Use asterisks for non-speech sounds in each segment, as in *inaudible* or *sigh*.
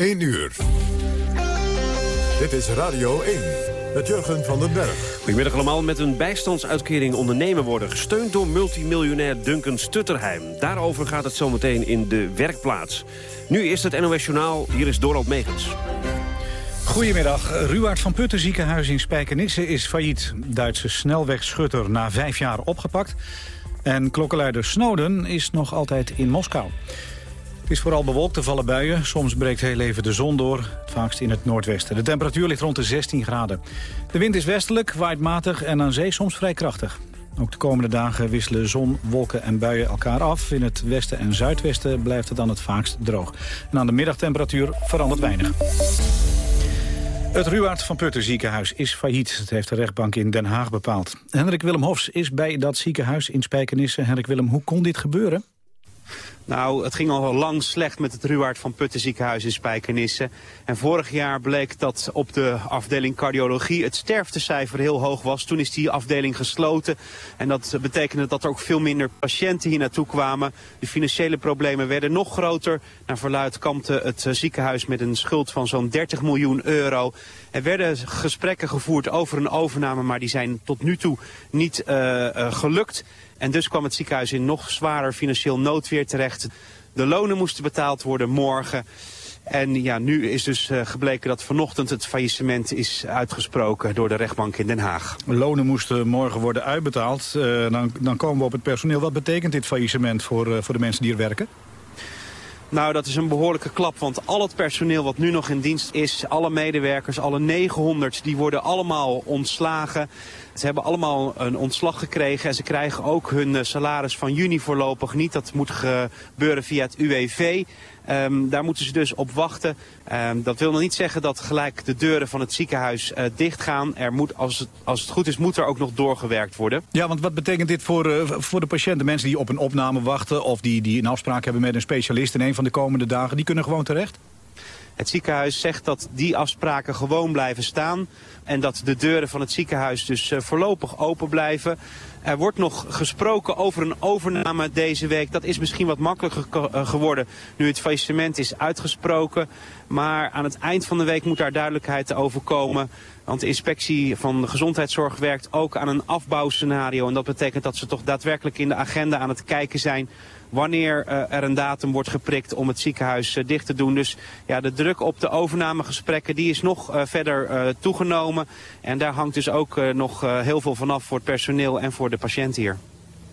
1 uur. Dit is Radio 1 met Jurgen van den Berg. Goedemiddag allemaal. Met een bijstandsuitkering ondernemen worden gesteund door multimiljonair Duncan Stutterheim. Daarover gaat het zometeen in de werkplaats. Nu is het NOS Journaal. Hier is Dorald Megens. Goedemiddag. Ruwaard van Putten ziekenhuis in Spijkenisse is failliet. Duitse snelwegschutter na vijf jaar opgepakt. En klokkenluider Snowden is nog altijd in Moskou. Het is vooral bewolkt, er vallen buien. Soms breekt heel even de zon door, het vaakst in het noordwesten. De temperatuur ligt rond de 16 graden. De wind is westelijk, waait matig en aan zee soms vrij krachtig. Ook de komende dagen wisselen zon, wolken en buien elkaar af. In het westen en zuidwesten blijft het dan het vaakst droog. En aan de middagtemperatuur verandert weinig. Het Ruwaard van Putten ziekenhuis is failliet. Dat heeft de rechtbank in Den Haag bepaald. Hendrik Willem Hofs is bij dat ziekenhuis in Spijkenisse. Hendrik Willem, hoe kon dit gebeuren? Nou, het ging al lang slecht met het Ruwaard van Putten ziekenhuis in Spijkenisse. En vorig jaar bleek dat op de afdeling cardiologie het sterftecijfer heel hoog was. Toen is die afdeling gesloten. En dat betekende dat er ook veel minder patiënten hier naartoe kwamen. De financiële problemen werden nog groter. Naar verluid kampte het ziekenhuis met een schuld van zo'n 30 miljoen euro. Er werden gesprekken gevoerd over een overname, maar die zijn tot nu toe niet uh, uh, gelukt. En dus kwam het ziekenhuis in nog zwaarder financieel noodweer terecht. De lonen moesten betaald worden morgen. En ja, nu is dus uh, gebleken dat vanochtend het faillissement is uitgesproken door de rechtbank in Den Haag. Lonen moesten morgen worden uitbetaald. Uh, dan, dan komen we op het personeel. Wat betekent dit faillissement voor, uh, voor de mensen die er werken? Nou, dat is een behoorlijke klap, want al het personeel wat nu nog in dienst is, alle medewerkers, alle 900, die worden allemaal ontslagen. Ze hebben allemaal een ontslag gekregen en ze krijgen ook hun salaris van juni voorlopig niet. Dat moet gebeuren via het UWV. Um, daar moeten ze dus op wachten. Um, dat wil nog niet zeggen dat gelijk de deuren van het ziekenhuis uh, dichtgaan. Er moet, als het, als het goed is, moet er ook nog doorgewerkt worden. Ja, want wat betekent dit voor, uh, voor de patiënten? Mensen die op een opname wachten of die, die een afspraak hebben met een specialist in een van de komende dagen, die kunnen gewoon terecht? Het ziekenhuis zegt dat die afspraken gewoon blijven staan. En dat de deuren van het ziekenhuis dus uh, voorlopig open blijven. Er wordt nog gesproken over een overname deze week. Dat is misschien wat makkelijker geworden nu het faillissement is uitgesproken. Maar aan het eind van de week moet daar duidelijkheid over komen. Want de inspectie van de gezondheidszorg werkt ook aan een afbouwscenario. En dat betekent dat ze toch daadwerkelijk in de agenda aan het kijken zijn wanneer uh, er een datum wordt geprikt om het ziekenhuis uh, dicht te doen. Dus ja, de druk op de overnamegesprekken die is nog uh, verder toegenomen. En daar hangt dus ook nog heel veel vanaf voor het personeel en voor de patiënt hier.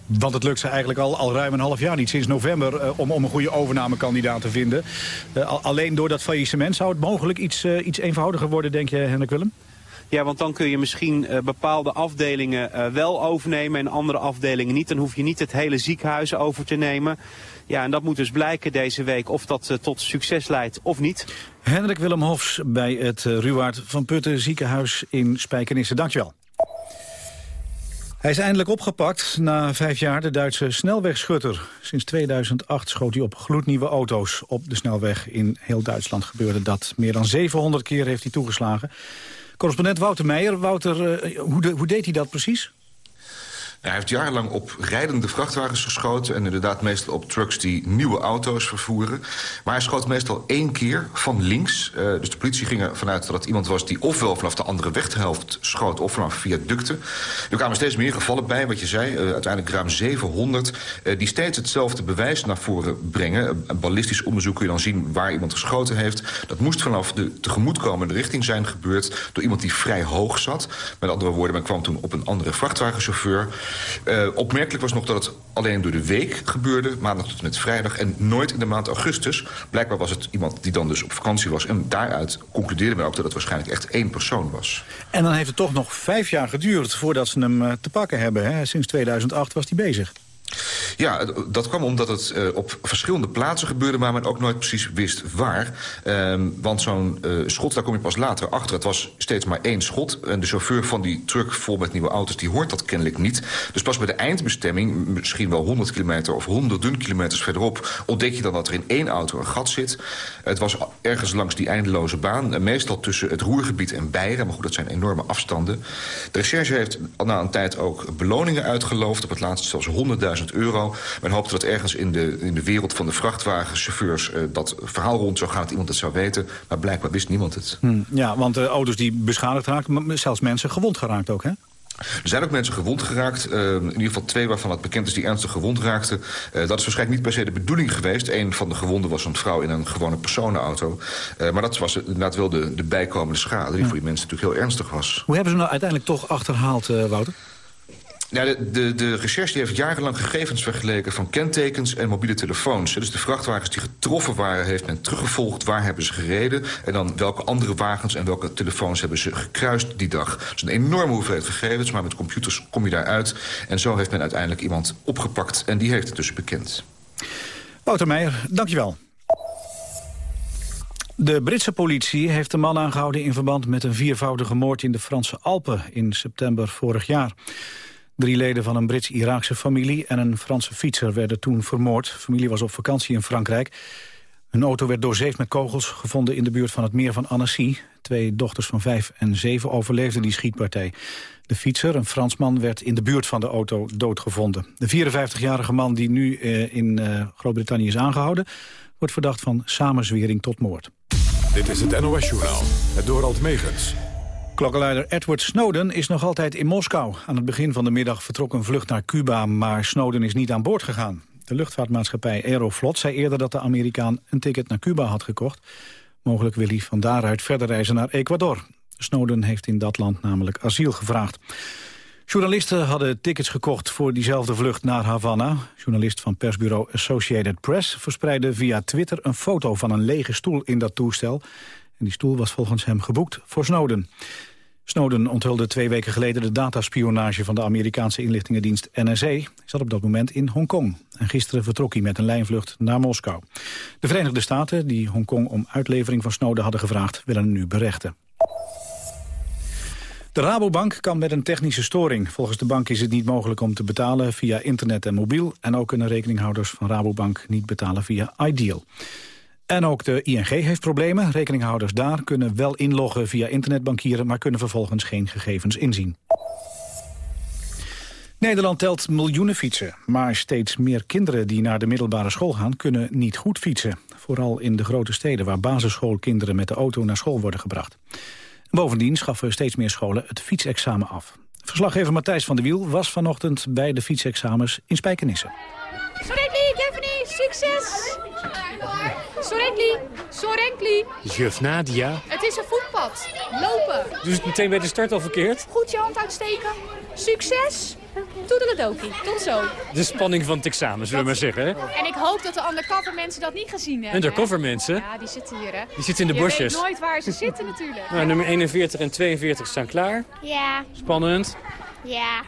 Want het lukt ze eigenlijk al, al ruim een half jaar niet, sinds november, om, om een goede overnamekandidaat te vinden. Alleen door dat faillissement zou het mogelijk iets, iets eenvoudiger worden, denk je, Hendrik Willem? Ja, want dan kun je misschien uh, bepaalde afdelingen uh, wel overnemen en andere afdelingen niet. Dan hoef je niet het hele ziekenhuis over te nemen. Ja, en dat moet dus blijken deze week of dat uh, tot succes leidt of niet. Hendrik Willem Hofs bij het Ruwaard van Putten ziekenhuis in Spijkenisse. Dankjewel. Hij is eindelijk opgepakt na vijf jaar de Duitse snelwegschutter. Sinds 2008 schoot hij op gloednieuwe auto's op de snelweg. In heel Duitsland gebeurde dat. Meer dan 700 keer heeft hij toegeslagen. Correspondent Wouter Meijer. Wouter, uh, hoe, hoe deed hij dat precies? Hij heeft jarenlang op rijdende vrachtwagens geschoten... en inderdaad meestal op trucks die nieuwe auto's vervoeren. Maar hij schoot meestal één keer van links. Uh, dus de politie ging ervan uit dat het iemand was... die ofwel vanaf de andere weghelft schoot of vanaf viaducten. Er kwamen steeds meer gevallen bij, wat je zei. Uh, uiteindelijk ruim 700. Uh, die steeds hetzelfde bewijs naar voren brengen. Een ballistisch onderzoek kun je dan zien waar iemand geschoten heeft. Dat moest vanaf de tegemoetkomende richting zijn gebeurd... door iemand die vrij hoog zat. Met andere woorden, men kwam toen op een andere vrachtwagenchauffeur... Uh, opmerkelijk was nog dat het alleen door de week gebeurde, maandag tot en met vrijdag... en nooit in de maand augustus. Blijkbaar was het iemand die dan dus op vakantie was. En daaruit concludeerde men ook dat het waarschijnlijk echt één persoon was. En dan heeft het toch nog vijf jaar geduurd voordat ze hem uh, te pakken hebben. Hè? Sinds 2008 was hij bezig. Ja, dat kwam omdat het uh, op verschillende plaatsen gebeurde... maar men ook nooit precies wist waar. Um, want zo'n uh, schot, daar kom je pas later achter. Het was steeds maar één schot. En de chauffeur van die truck vol met nieuwe auto's... die hoort dat kennelijk niet. Dus pas bij de eindbestemming, misschien wel 100 kilometer... of honderden kilometers verderop... ontdek je dan dat er in één auto een gat zit. Het was ergens langs die eindeloze baan. Uh, meestal tussen het Roergebied en Beieren. Maar goed, dat zijn enorme afstanden. De recherche heeft na een tijd ook beloningen uitgeloofd. Op het laatst zelfs 100.000 100.000 euro. Men hoopte dat ergens in de, in de wereld van de vrachtwagenchauffeurs... Uh, dat verhaal rond zou gaan, dat iemand het zou weten. Maar blijkbaar wist niemand het. Hmm, ja, want de auto's die beschadigd raakten, zelfs mensen gewond geraakt ook, hè? Er zijn ook mensen gewond geraakt. Uh, in ieder geval twee waarvan het bekend is die ernstig gewond raakten. Uh, dat is waarschijnlijk niet per se de bedoeling geweest. Een van de gewonden was een vrouw in een gewone personenauto. Uh, maar dat was inderdaad wel de, de bijkomende schade... die ja. voor die mensen natuurlijk heel ernstig was. Hoe hebben ze nou uiteindelijk toch achterhaald, Wouter? Ja, de, de, de recherche heeft jarenlang gegevens vergeleken van kentekens en mobiele telefoons. Dus de vrachtwagens die getroffen waren, heeft men teruggevolgd. Waar hebben ze gereden? En dan welke andere wagens en welke telefoons hebben ze gekruist die dag. Dus een enorme hoeveelheid gegevens, maar met computers kom je daaruit. En zo heeft men uiteindelijk iemand opgepakt. En die heeft het dus bekend. Wouter Meijer, dankjewel. De Britse politie heeft de man aangehouden in verband met een viervoudige moord in de Franse Alpen in september vorig jaar. Drie leden van een Brits-Iraakse familie en een Franse fietser werden toen vermoord. De familie was op vakantie in Frankrijk. Een auto werd doorzeefd met kogels gevonden in de buurt van het meer van Annecy. Twee dochters van vijf en zeven overleefden die schietpartij. De fietser, een Fransman, werd in de buurt van de auto doodgevonden. De 54-jarige man die nu eh, in uh, Groot-Brittannië is aangehouden... wordt verdacht van samenzwering tot moord. Dit is het NOS-journaal, het Dorald Megens. Klokkenluider Edward Snowden is nog altijd in Moskou. Aan het begin van de middag vertrok een vlucht naar Cuba, maar Snowden is niet aan boord gegaan. De luchtvaartmaatschappij Aeroflot zei eerder dat de Amerikaan een ticket naar Cuba had gekocht. Mogelijk wil hij van daaruit verder reizen naar Ecuador. Snowden heeft in dat land namelijk asiel gevraagd. Journalisten hadden tickets gekocht voor diezelfde vlucht naar Havana. Journalist van persbureau Associated Press verspreidde via Twitter een foto van een lege stoel in dat toestel. En die stoel was volgens hem geboekt voor Snowden. Snowden onthulde twee weken geleden de dataspionage van de Amerikaanse inlichtingendienst NSA. Hij zat op dat moment in Hongkong. En gisteren vertrok hij met een lijnvlucht naar Moskou. De Verenigde Staten, die Hongkong om uitlevering van Snowden hadden gevraagd, willen hem nu berechten. De Rabobank kan met een technische storing. Volgens de bank is het niet mogelijk om te betalen via internet en mobiel. En ook kunnen rekeninghouders van Rabobank niet betalen via Ideal. En ook de ING heeft problemen. Rekeninghouders daar kunnen wel inloggen via internetbankieren... maar kunnen vervolgens geen gegevens inzien. Nederland telt miljoenen fietsen, maar steeds meer kinderen die naar de middelbare school gaan kunnen niet goed fietsen. Vooral in de grote steden waar basisschoolkinderen met de auto naar school worden gebracht. Bovendien schaffen steeds meer scholen het fietsexamen af. Verslaggever Matthijs van der Wiel was vanochtend bij de fietsexamens in Spijkenisse. Sorenkli, Daphne, succes! Sorenkli, Sorenkli. Juf Nadia. Het is een voetpad. Lopen. Dus het meteen bij de start al verkeerd? Goed je hand uitsteken. Succes! Toedeledokie, tot zo. De spanning van het examen, zullen we maar zeggen. Hè? En ik hoop dat de undercover mensen dat niet gezien hebben. Undercover mensen? Ja, die zitten hier, hè. Die zitten in de bosjes. Je weet nooit waar ze zitten, natuurlijk. Nou, nummer 41 en 42 staan klaar. Ja. Spannend. Ja.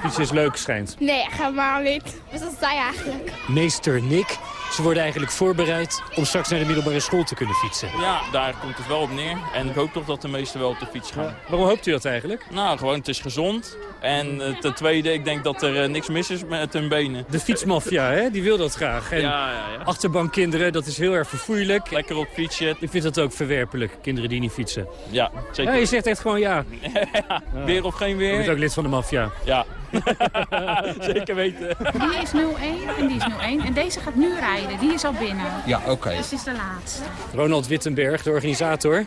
Fietsen is leuk, schijnt. Nee, helemaal niet. Wat is dat zij eigenlijk? Meester Nick. Ze worden eigenlijk voorbereid om straks naar de middelbare school te kunnen fietsen. Ja, daar komt het wel op neer. En ik hoop toch dat de meesten wel op de fiets gaan. Waarom hoopt u dat eigenlijk? Nou, gewoon het is gezond. En eh, ten tweede, ik denk dat er eh, niks mis is met hun benen. De fietsmafia, hè? die wil dat graag. En ja, ja, ja. Achterbankkinderen, dat is heel erg verfoeilijk. Lekker op fietsen. Ik vind dat ook verwerpelijk, kinderen die niet fietsen. Ja, zeker. Ja, je zegt echt gewoon ja. *laughs* ja. Weer of geen weer. Je bent ook lid van de maffia. Ja. *laughs* zeker weten. Die is 0-1 en die is 0-1. En deze gaat nu rijden. Die is al binnen. Ja, oké. Okay. Dus dit is de laatste. Ronald Wittenberg, de organisator.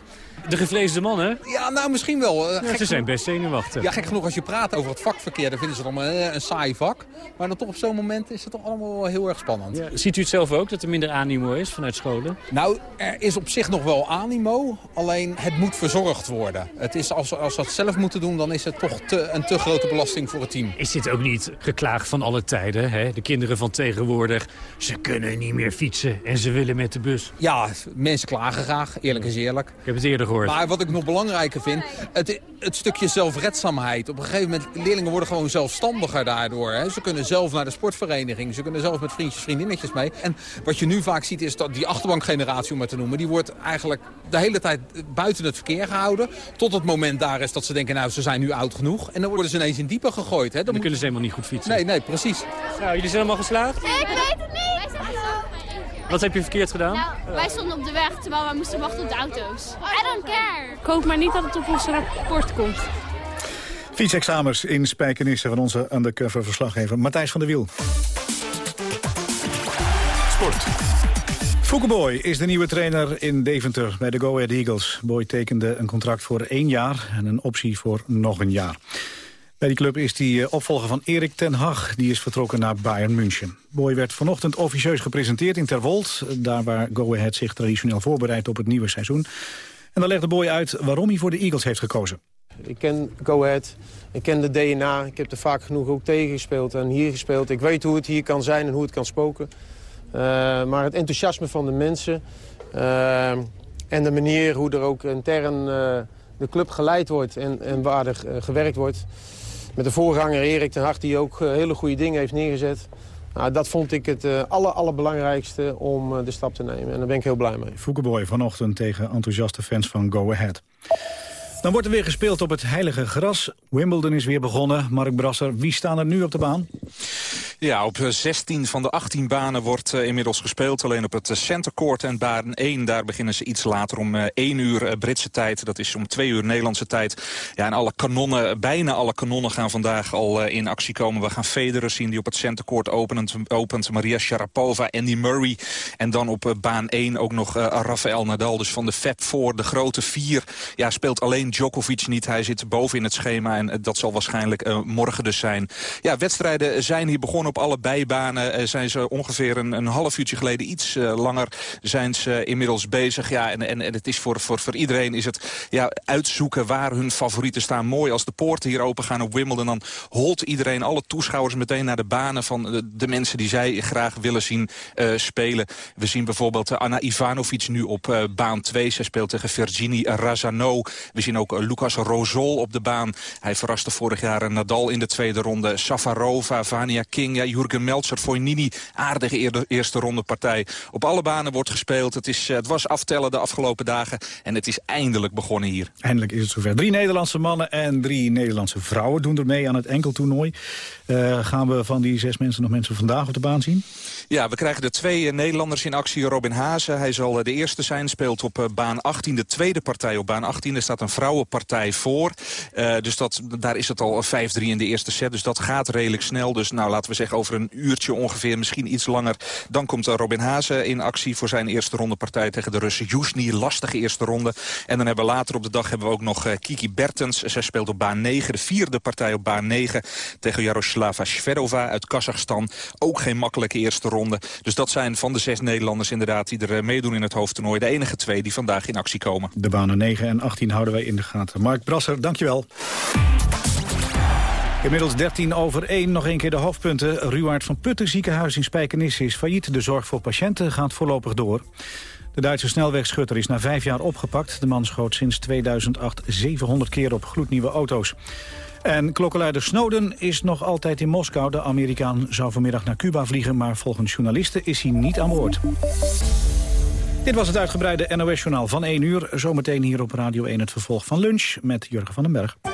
De gevleesde mannen? Ja, nou misschien wel. Ja, ze zijn best zenuwachtig. Ja, gek genoeg als je praat over het vakverkeer, dan vinden ze het allemaal een, een saai vak. Maar dan toch op zo'n moment is het toch allemaal wel heel erg spannend. Ja. Ziet u het zelf ook, dat er minder animo is vanuit scholen? Nou, er is op zich nog wel animo, alleen het moet verzorgd worden. Het is, als, als ze het zelf moeten doen, dan is het toch te, een te grote belasting voor het team. Is dit ook niet geklaagd van alle tijden? Hè? De kinderen van tegenwoordig, ze kunnen niet meer fietsen en ze willen met de bus. Ja, mensen klagen graag, eerlijk is eerlijk. Ik heb het eerder gehoord. Maar wat ik nog belangrijker vind, het, het stukje zelfredzaamheid. Op een gegeven moment, leerlingen worden gewoon zelfstandiger daardoor. Hè. Ze kunnen zelf naar de sportvereniging, ze kunnen zelf met vriendjes, vriendinnetjes mee. En wat je nu vaak ziet is dat die achterbankgeneratie, om het te noemen... die wordt eigenlijk de hele tijd buiten het verkeer gehouden. Tot het moment daar is dat ze denken, nou, ze zijn nu oud genoeg. En dan worden ze ineens in diepe gegooid. Hè. Dan, dan kunnen ze helemaal niet goed fietsen. Nee, nee, precies. Nou, jullie zijn allemaal geslaagd? Ik weet het niet. Wat heb je verkeerd gedaan? Nou, wij stonden op de weg terwijl wij moesten wachten op de auto's. I don't care. Ik hoop maar niet dat het op ons rapport komt. Fietsexamens in Spijkenisse van onze undercover verslaggever Matthijs van der Wiel. Sport. Foukeboy is de nieuwe trainer in Deventer bij de Go Ahead Eagles. Boy tekende een contract voor één jaar en een optie voor nog een jaar. Bij die club is hij opvolger van Erik ten Hag. Die is vertrokken naar Bayern München. Boy werd vanochtend officieus gepresenteerd in Terwold. Daar waar Go Ahead zich traditioneel voorbereidt op het nieuwe seizoen. En dan legde Boy uit waarom hij voor de Eagles heeft gekozen. Ik ken Go Ahead, ik ken de DNA. Ik heb er vaak genoeg ook tegen gespeeld en hier gespeeld. Ik weet hoe het hier kan zijn en hoe het kan spoken. Uh, maar het enthousiasme van de mensen en de manier hoe er ook intern uh, de club geleid wordt en, en waar er gewerkt wordt. Met de voorganger Erik ten Hart die ook hele goede dingen heeft neergezet. Nou, dat vond ik het aller, allerbelangrijkste om de stap te nemen. En daar ben ik heel blij mee. Foukeboy vanochtend tegen enthousiaste fans van Go Ahead. Dan wordt er weer gespeeld op het heilige gras. Wimbledon is weer begonnen. Mark Brasser, wie staan er nu op de baan? Ja, op 16 van de 18 banen wordt uh, inmiddels gespeeld. Alleen op het Center Court en baan 1, daar beginnen ze iets later om uh, 1 uur Britse tijd. Dat is om 2 uur Nederlandse tijd. Ja, en alle kanonnen, bijna alle kanonnen gaan vandaag al in actie komen. We gaan Federer zien die op het Center Court opent. opent Maria Sharapova, Andy Murray. En dan op baan 1 ook nog Rafael Nadal. Dus van de Fab 4, de grote vier. Ja, speelt alleen Djokovic niet. Hij zit boven in het schema en dat zal waarschijnlijk morgen dus zijn. Ja, wedstrijden zijn hier begonnen op alle bijbanen. Uh, zijn ze ongeveer een, een half uurtje geleden, iets uh, langer, zijn ze inmiddels bezig. Ja, en, en, en het is voor, voor, voor iedereen is het ja, uitzoeken waar hun favorieten staan. Mooi als de poorten hier open gaan op Wimbledon. Dan holt iedereen, alle toeschouwers meteen naar de banen van de, mensen die zij graag willen zien uh, spelen. We zien bijvoorbeeld Anna Ivanovic nu op baan 2. Zij speelt tegen Virginie Razano. We zien ook Lucas Rosol op de baan. Hij verraste vorig jaar Nadal in de tweede ronde. Safarova, Vania King, ja, Jurgen Meltzer, Fognini. Aardige eerste ronde partij. Op alle banen wordt gespeeld. Het, is, het was aftellen de afgelopen dagen. En het is eindelijk begonnen hier. Eindelijk is het zover. Drie Nederlandse mannen en drie Nederlandse vrouwen doen er mee aan het enkeltoernooi. Uh, gaan we van die zes mensen nog mensen vandaag op de baan zien? Ja, we krijgen de twee Nederlanders in actie. Robin Hazen, hij zal de eerste zijn, speelt op baan 18. De tweede partij op baan 18. Er staat een vrouwenpartij voor. Uh, dus dat, daar is het al 5-3 in de eerste set. Dus dat gaat redelijk snel. Dus nou, laten we over een uurtje ongeveer, misschien iets langer. Dan komt Robin Hazen in actie voor zijn eerste rondepartij tegen de Russen Jusni. Lastige eerste ronde. En dan hebben we later op de dag hebben we ook nog Kiki Bertens. Zij speelt op baan 9. De vierde partij op baan 9 tegen Jaroslava Shvedova uit Kazachstan. Ook geen makkelijke eerste ronde. Dus dat zijn van de zes Nederlanders inderdaad die er meedoen in het hoofdtoernooi. De enige twee die vandaag in actie komen. De banen 9 en 18 houden wij in de gaten. Mark Brasser, dankjewel. Inmiddels 13 over 1, nog een keer de hoofdpunten. Ruwaard van Putten ziekenhuis in Spijkenisse is failliet. De zorg voor patiënten gaat voorlopig door. De Duitse snelwegschutter is na vijf jaar opgepakt. De man schoot sinds 2008 700 keer op gloednieuwe auto's. En klokkenluider Snowden is nog altijd in Moskou. De Amerikaan zou vanmiddag naar Cuba vliegen... maar volgens journalisten is hij niet aan boord. Dit was het uitgebreide NOS-journaal van 1 uur. Zometeen hier op Radio 1 het vervolg van lunch met Jurgen van den Berg.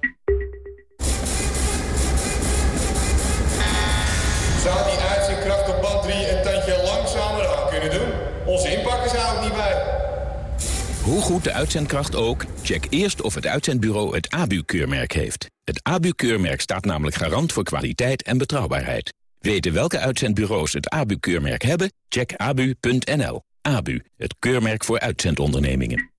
Hoe goed de uitzendkracht ook, check eerst of het uitzendbureau het ABU-keurmerk heeft. Het ABU-keurmerk staat namelijk garant voor kwaliteit en betrouwbaarheid. Weten welke uitzendbureaus het ABU-keurmerk hebben? Check abu.nl. ABU, het keurmerk voor uitzendondernemingen.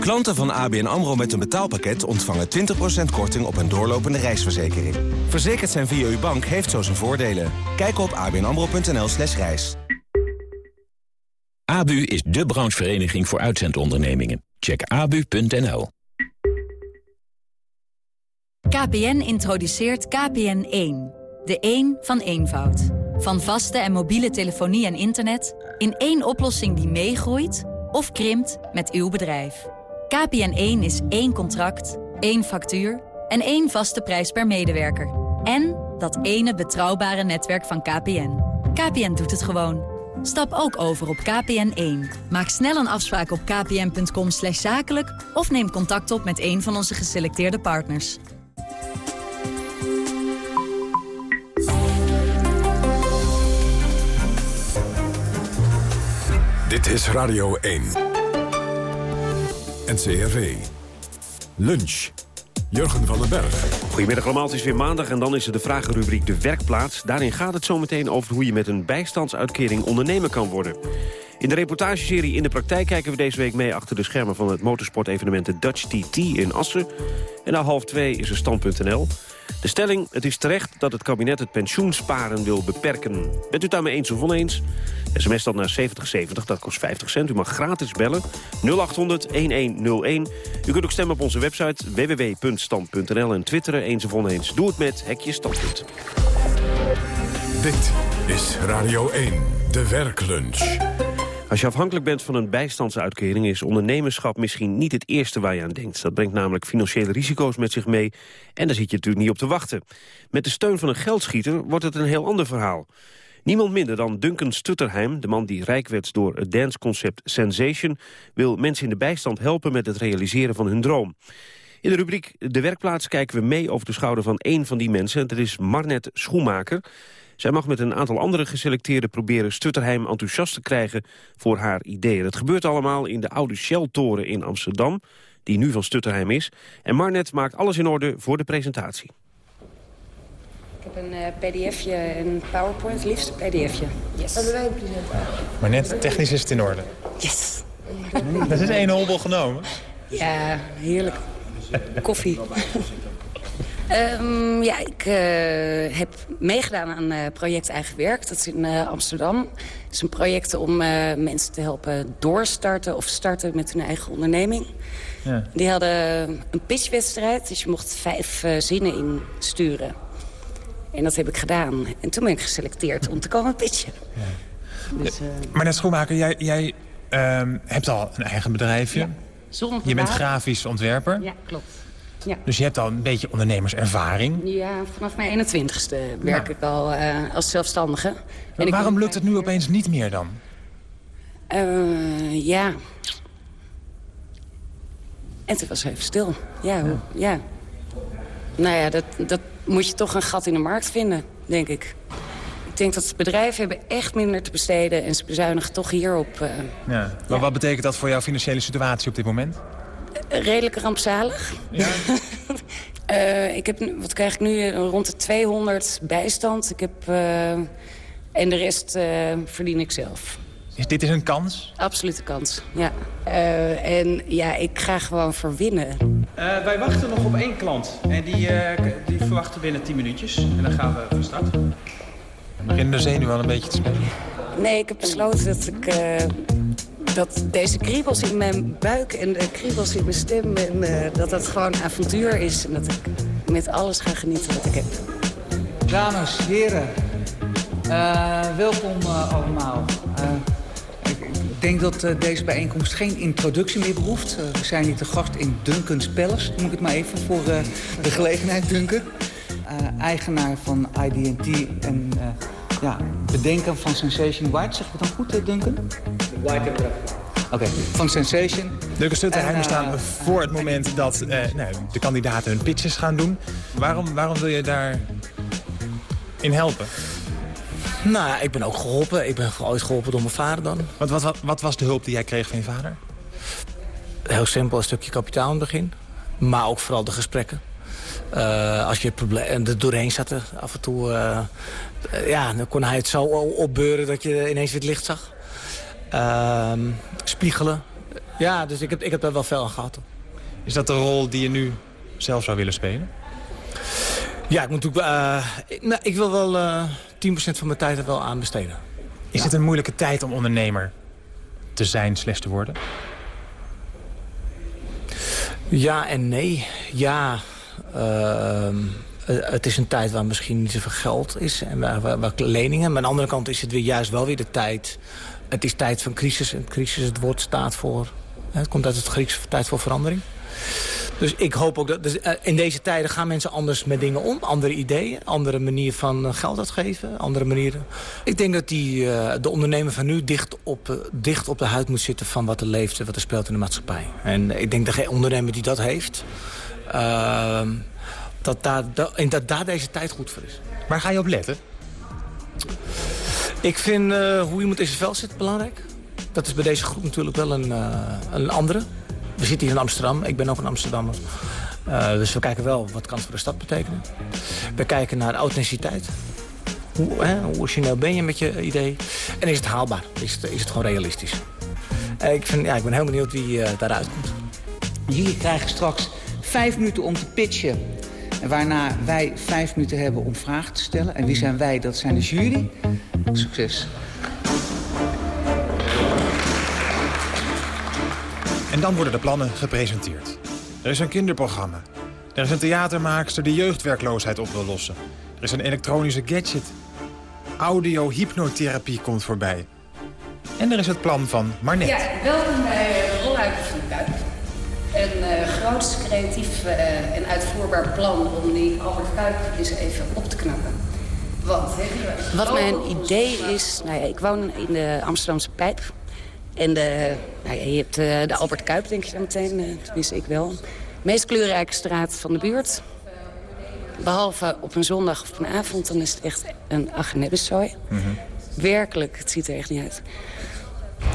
Klanten van ABN AMRO met een betaalpakket ontvangen 20% korting op een doorlopende reisverzekering. Verzekerd zijn via uw bank heeft zo zijn voordelen. Kijk op abnamro.nl slash reis. ABU is de branchevereniging voor uitzendondernemingen. Check abu.nl. KPN introduceert KPN1. De 1 van eenvoud. Van vaste en mobiele telefonie en internet... in één oplossing die meegroeit of krimpt met uw bedrijf. KPN1 is één contract, één factuur en één vaste prijs per medewerker. En dat ene betrouwbare netwerk van KPN. KPN doet het gewoon. Stap ook over op KPN1. Maak snel een afspraak op kpn.com zakelijk... of neem contact op met een van onze geselecteerde partners. Dit is Radio 1. NCRV. Lunch. Jurgen van den Berg. Goedemiddag allemaal, het is weer maandag en dan is er de vragenrubriek De Werkplaats. Daarin gaat het zometeen over hoe je met een bijstandsuitkering ondernemer kan worden. In de reportageserie In de Praktijk kijken we deze week mee... achter de schermen van het motorsportevenement de Dutch TT in Assen. En na half twee is er stand.nl. De stelling, het is terecht dat het kabinet het pensioensparen wil beperken. Bent u daarmee eens of oneens? SMS dan naar 7070, dat kost 50 cent. U mag gratis bellen, 0800-1101. U kunt ook stemmen op onze website www.stand.nl en twitteren eens of oneens. Doe het met Hekje Standpunt. Dit is Radio 1, de werklunch. Als je afhankelijk bent van een bijstandsuitkering... is ondernemerschap misschien niet het eerste waar je aan denkt. Dat brengt namelijk financiële risico's met zich mee... en daar zit je natuurlijk niet op te wachten. Met de steun van een geldschieter wordt het een heel ander verhaal. Niemand minder dan Duncan Stutterheim, de man die rijk werd door het danceconcept Sensation... wil mensen in de bijstand helpen met het realiseren van hun droom. In de rubriek De Werkplaats kijken we mee over de schouder van één van die mensen. Dat is Marnet Schoenmaker... Zij mag met een aantal andere geselecteerden proberen Stutterheim enthousiast te krijgen voor haar ideeën. Dat gebeurt allemaal in de oude Shell-toren in Amsterdam, die nu van Stutterheim is. En Marnet maakt alles in orde voor de presentatie. Ik heb een uh, pdfje, een powerpoint, liefst een pdfje. Yes. Hebben wij een presentatie? Maar net technisch is het in orde. Yes. Dat is één hobbel genomen. Ja, heerlijk. Koffie. Um, ja, ik uh, heb meegedaan aan uh, project Eigen Werk. Dat is in uh, Amsterdam. Het is een project om mensen te helpen doorstarten of starten met hun eigen onderneming. Ja. Die hadden een pitchwedstrijd, dus je mocht vijf zinnen insturen. En dat heb ik gedaan. En toen ben ik geselecteerd om te komen pitchen. *laughs* Ja. Dus, maar net schoenmaker, jij, jij ehm, hebt al een eigen bedrijfje. Ja. Je bent grafisch ontwerper. Ja, klopt. Ja. Dus je hebt al een beetje ondernemerservaring. Ja, vanaf mijn 21ste werk ik al uh, als zelfstandige. En waarom lukt het nu opeens niet meer dan? Uh, ja. En het was even stil. Ja, ja. ja. Nou ja, dat, dat moet je toch een gat in de markt vinden, denk ik. Ik denk dat bedrijven hebben echt minder te besteden... en ze bezuinigen toch hierop. Uh, ja. Maar wat betekent dat voor jouw financiële situatie op dit moment? Redelijk rampzalig. Ja. uh, *laughs* ik heb, wat krijg ik nu? Rond de 200 bijstand. Ik heb, uh, en de rest uh, verdien ik zelf. Is dit is een kans? Absolute kans, ja. en ja, ik ga gewoon verwinnen. wij wachten nog op één klant. En die, die verwachten binnen 10 minuutjes. En dan gaan we van start. Beginnen de zenuwen al een beetje te spelen? Nee, ik heb besloten dat ik dat deze kriebels in mijn buik en de kriebels in mijn stem... En, uh, dat het gewoon avontuur is en dat ik met alles ga genieten wat ik heb. Dames, heren, uh, welkom uh, allemaal. ik denk dat deze bijeenkomst geen introductie meer behoeft. we zijn hier te gast in Duncan's Palace, noem ik het maar even voor de gelegenheid, Duncan. eigenaar van IDT en ja, bedenker van Sensation White. Zeg ik dan goed, Duncan? White en Oké, van Sensation. Duncan Stutterheim, we staan voor het moment dat uh, nou, de kandidaten hun pitches gaan doen. Waarom, waarom wil je daar in helpen? Nou ja, ik ben ook geholpen. Ik ben ooit geholpen door mijn vader dan. Wat, wat, wat, wat was de hulp die jij kreeg van je vader? Heel simpel, een stukje kapitaal in het begin. Maar ook vooral de gesprekken. Uh, als je probleem er doorheen zat af en toe... Uh, ja, dan kon hij het zo opbeuren dat je ineens weer het licht zag. Uh, spiegelen. Ja, dus ik heb, ik heb daar wel veel aan gehad. Is dat de rol die je nu zelf zou willen spelen? Ja, ik, moet natuurlijk, ik, nou, ik wil wel 10% van mijn tijd er wel aan besteden. Is ja. het een moeilijke tijd om ondernemer te zijn, slecht te worden? Ja en nee. Ja, ehm, eh, het is een tijd waar misschien niet zoveel geld is en waar, waar, waar leningen. Maar aan de andere kant is het weer juist wel weer de tijd. Het is tijd van crisis. En crisis, het woord staat voor... Het komt uit het Grieks, tijd voor verandering. Dus ik hoop ook dat dus, eh, in deze tijden gaan mensen anders met dingen om. Andere ideeën, andere manier van eh, geld uitgeven, andere manieren. Ik denk dat die, eh, de ondernemer van nu dicht op, dicht op de huid moet zitten van wat er leeft en wat er speelt in de maatschappij. En ik denk dat geen ondernemer die dat heeft, ehm, dat, daar, dat, dat daar deze tijd goed voor is. Waar ga je op letten? Ik vind eh, hoe iemand in zijn vel zit belangrijk. Dat is bij deze groep natuurlijk wel een, eh, een andere. We zitten hier in Amsterdam. Ik ben ook een Amsterdammer. Eh, dus we kijken wel wat kan voor de stad betekenen. We kijken naar authenticiteit. Hoe, hè, hoe origineel ben je met je idee? En is het haalbaar? Is het, is het gewoon realistisch? Ik, vind, ja, ik ben heel benieuwd wie daaruit komt. Jullie krijgen straks vijf minuten om te pitchen. En waarna wij vijf minuten hebben om vragen te stellen. En wie zijn wij? Dat zijn de jury. Succes. En dan worden de plannen gepresenteerd. Er is een kinderprogramma. Er is een theatermaakster die jeugdwerkloosheid op wil lossen. Er is een elektronische gadget. Audio-hypnotherapie komt voorbij. En er is het plan van Marnet. Ja, welkom bij de Rolluiken van de Kuip. Een eh groots, creatief eh, en uitvoerbaar plan om die Albert Kuip eens even op te knappen. Want, Wat mijn idee is, nou ja, ik woon in de Amsterdamse Pijp. En de, nou ja, je hebt eh, de Albert Kuip, denk je dan meteen, eh, tenminste ik wel. meest kleurrijke straat van de buurt. Behalve op een zondag of op een avond, dan is het echt een agenebbezooi. Werkelijk, het ziet er echt niet uit.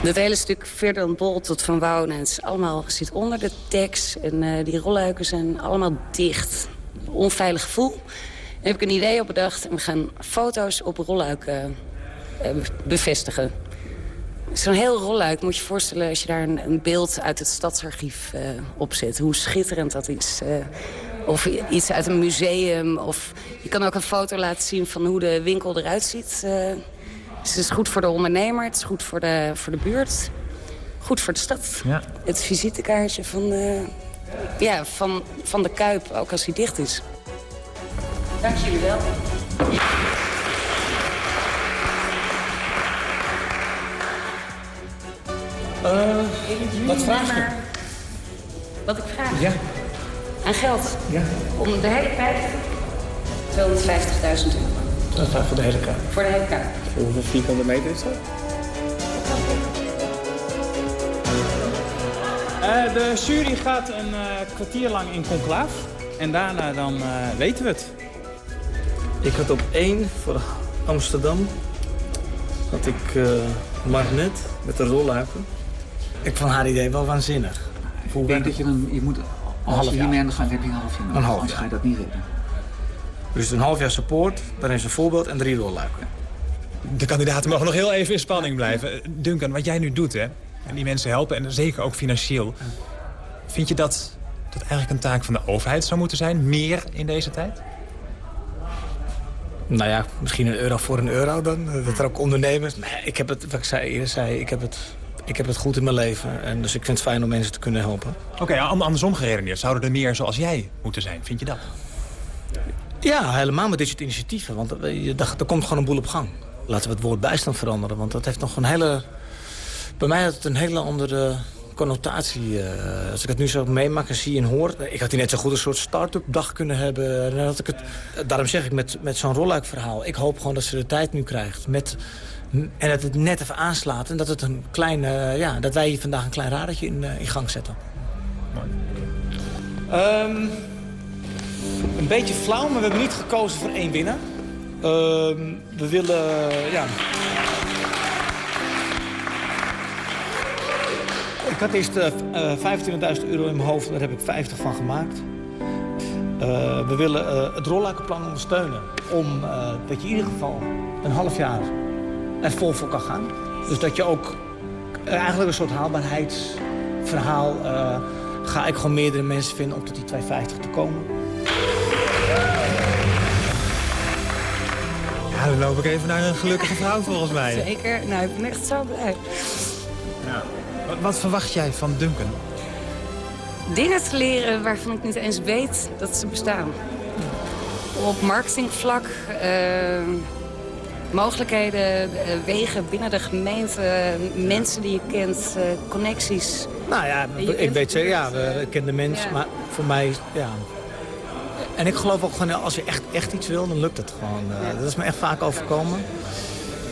Dat hele stuk verder dan Bol tot Van Wouden, het is allemaal, zit onder de tekst. En eh, die rolluiken zijn allemaal dicht. Onveilig gevoel. Heb ik een idee op bedacht en we gaan foto's op rolluiken eh, bevestigen. Zo'n heel rolluik moet je je voorstellen als je daar een, een beeld uit het stadsarchief eh, opzet. Hoe schitterend dat is. eh, of iets uit een museum. Of je kan ook een foto laten zien van hoe de winkel eruit ziet. Dus het is goed voor de ondernemer, het is goed voor de, voor de buurt. Goed voor de stad. Ja. Het visitekaartje van, eh, ja, van, van de Kuip, ook als hij dicht is. Dank jullie wel. wat vraag je? Wat ik vraag? Ja. Aan geld. Ja. Om de hele Kuip 250.000 euro. Dat gaat voor de hele kaart. Voor de hele Kuip. Hoeveel vierkante meter is dat? Eh, de jury gaat een eh, kwartier lang in conclaaf. En daarna dan eh, weten we het. Ik had op één voor Amsterdam had ik eh Magnet met de rolluiken. Ik vond haar idee wel waanzinnig. Ik denk dat je dan, je moet, als half je jaar. hiermee aan de gang heb je een half jaar. Een half Anders ga je dat niet redden. Dus een half jaar support, dan is een voorbeeld en drie rolluiken. De kandidaten mogen nog heel even in spanning blijven. Duncan, wat jij nu doet, hè? En die mensen helpen, en zeker ook financieel. Vind je dat dat eigenlijk een taak van de overheid zou moeten zijn? Meer in deze tijd? Nou ja, misschien een euro voor een euro dan. eh, Dat er ook ondernemers... Nee, ik heb het, wat ik zei, eerder zei, ik heb het, ik heb het goed in mijn leven. En dus ik vind het fijn om mensen te kunnen helpen. Oké, an- andersom geredeneerd. Zouden er meer zoals jij moeten zijn? Vind je dat? Ja, helemaal met dit soort initiatieven. Want er, je- er, er komt gewoon een boel op gang. Laten we het woord bijstand veranderen. Want dat heeft nog een hele... Bij mij had het een hele andere connotatie. eh, als ik het nu zo meemaak en zie en hoor... Ik had hier net zo goed een soort start-up dag kunnen hebben. En dan had ik het, daarom zeg ik met, met zo'n rolluikverhaal... ik hoop gewoon dat ze de tijd nu krijgt. Met, en dat het net even aanslaat. En dat, het een klein, eh, ja, dat wij hier vandaag een klein radertje in, eh, in gang zetten. Ehm, een beetje flauw, maar we hebben niet gekozen voor één winnaar. Ehm, we willen, ja... Ik had eerst eh, eh, 25.000 euro in mijn hoofd, daar heb ik 50 van gemaakt. Eh, we willen eh, het rolluikenplan ondersteunen. Om eh, dat je in ieder geval een half jaar er vol voor kan gaan. Dus dat je ook eh, eigenlijk een soort haalbaarheidsverhaal... eh, ga ik gewoon meerdere mensen vinden om tot die 250 te komen. Ja, dan loop ik even naar een gelukkige vrouw volgens mij. Zeker. Nou, ik ben echt zo blij. Wat, verwacht jij van Duncan? dingen te leren waarvan ik niet eens weet dat ze bestaan. Op marketingvlak, uh, mogelijkheden, uh, wegen binnen de gemeente, mensen die je kent, uh, connecties. Nou ja, ik weet zeker, ja, we kennen mensen, ja. maar voor mij, ja... En ik geloof ook gewoon, als je echt, echt iets wil, dan lukt het gewoon. Ja. Dat is me echt vaak overkomen.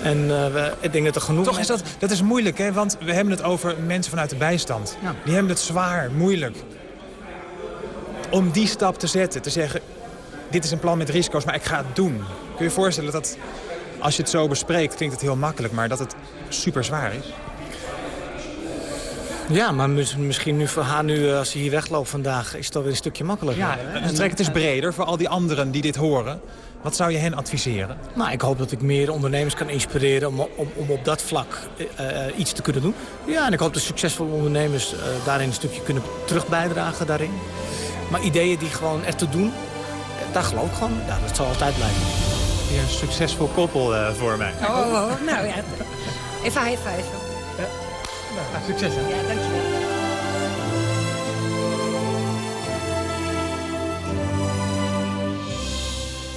En uh, we, ik denk dat er genoeg... Toch is dat, dat is moeilijk, hè? Want we hebben het over mensen vanuit de bijstand. Ja. Die hebben het zwaar, moeilijk. Om die stap te zetten, te zeggen... dit is een plan met risico's, maar ik ga het doen. Kun je je voorstellen dat, als je het zo bespreekt... klinkt het heel makkelijk, maar dat het super zwaar is? Ja, maar misschien nu voor haar, nu, als ze hier wegloopt vandaag, is het alweer een stukje makkelijker. Ja, het is breder voor al die anderen die dit horen. Wat zou je hen adviseren? Nou, ik hoop dat ik meer ondernemers kan inspireren om, om, om op dat vlak uh, iets te kunnen doen. Ja, en ik hoop dat succesvolle ondernemers uh, daarin een stukje kunnen terug bijdragen daarin. Maar ideeën die gewoon te doen, daar geloof ik gewoon. Ja, dat zal altijd blijven. Weer een succesvol koppel uh, voor mij. Oh, oh, oh, nou ja. Even high five. Ja. Nou, succes hè. Ja, dankjewel.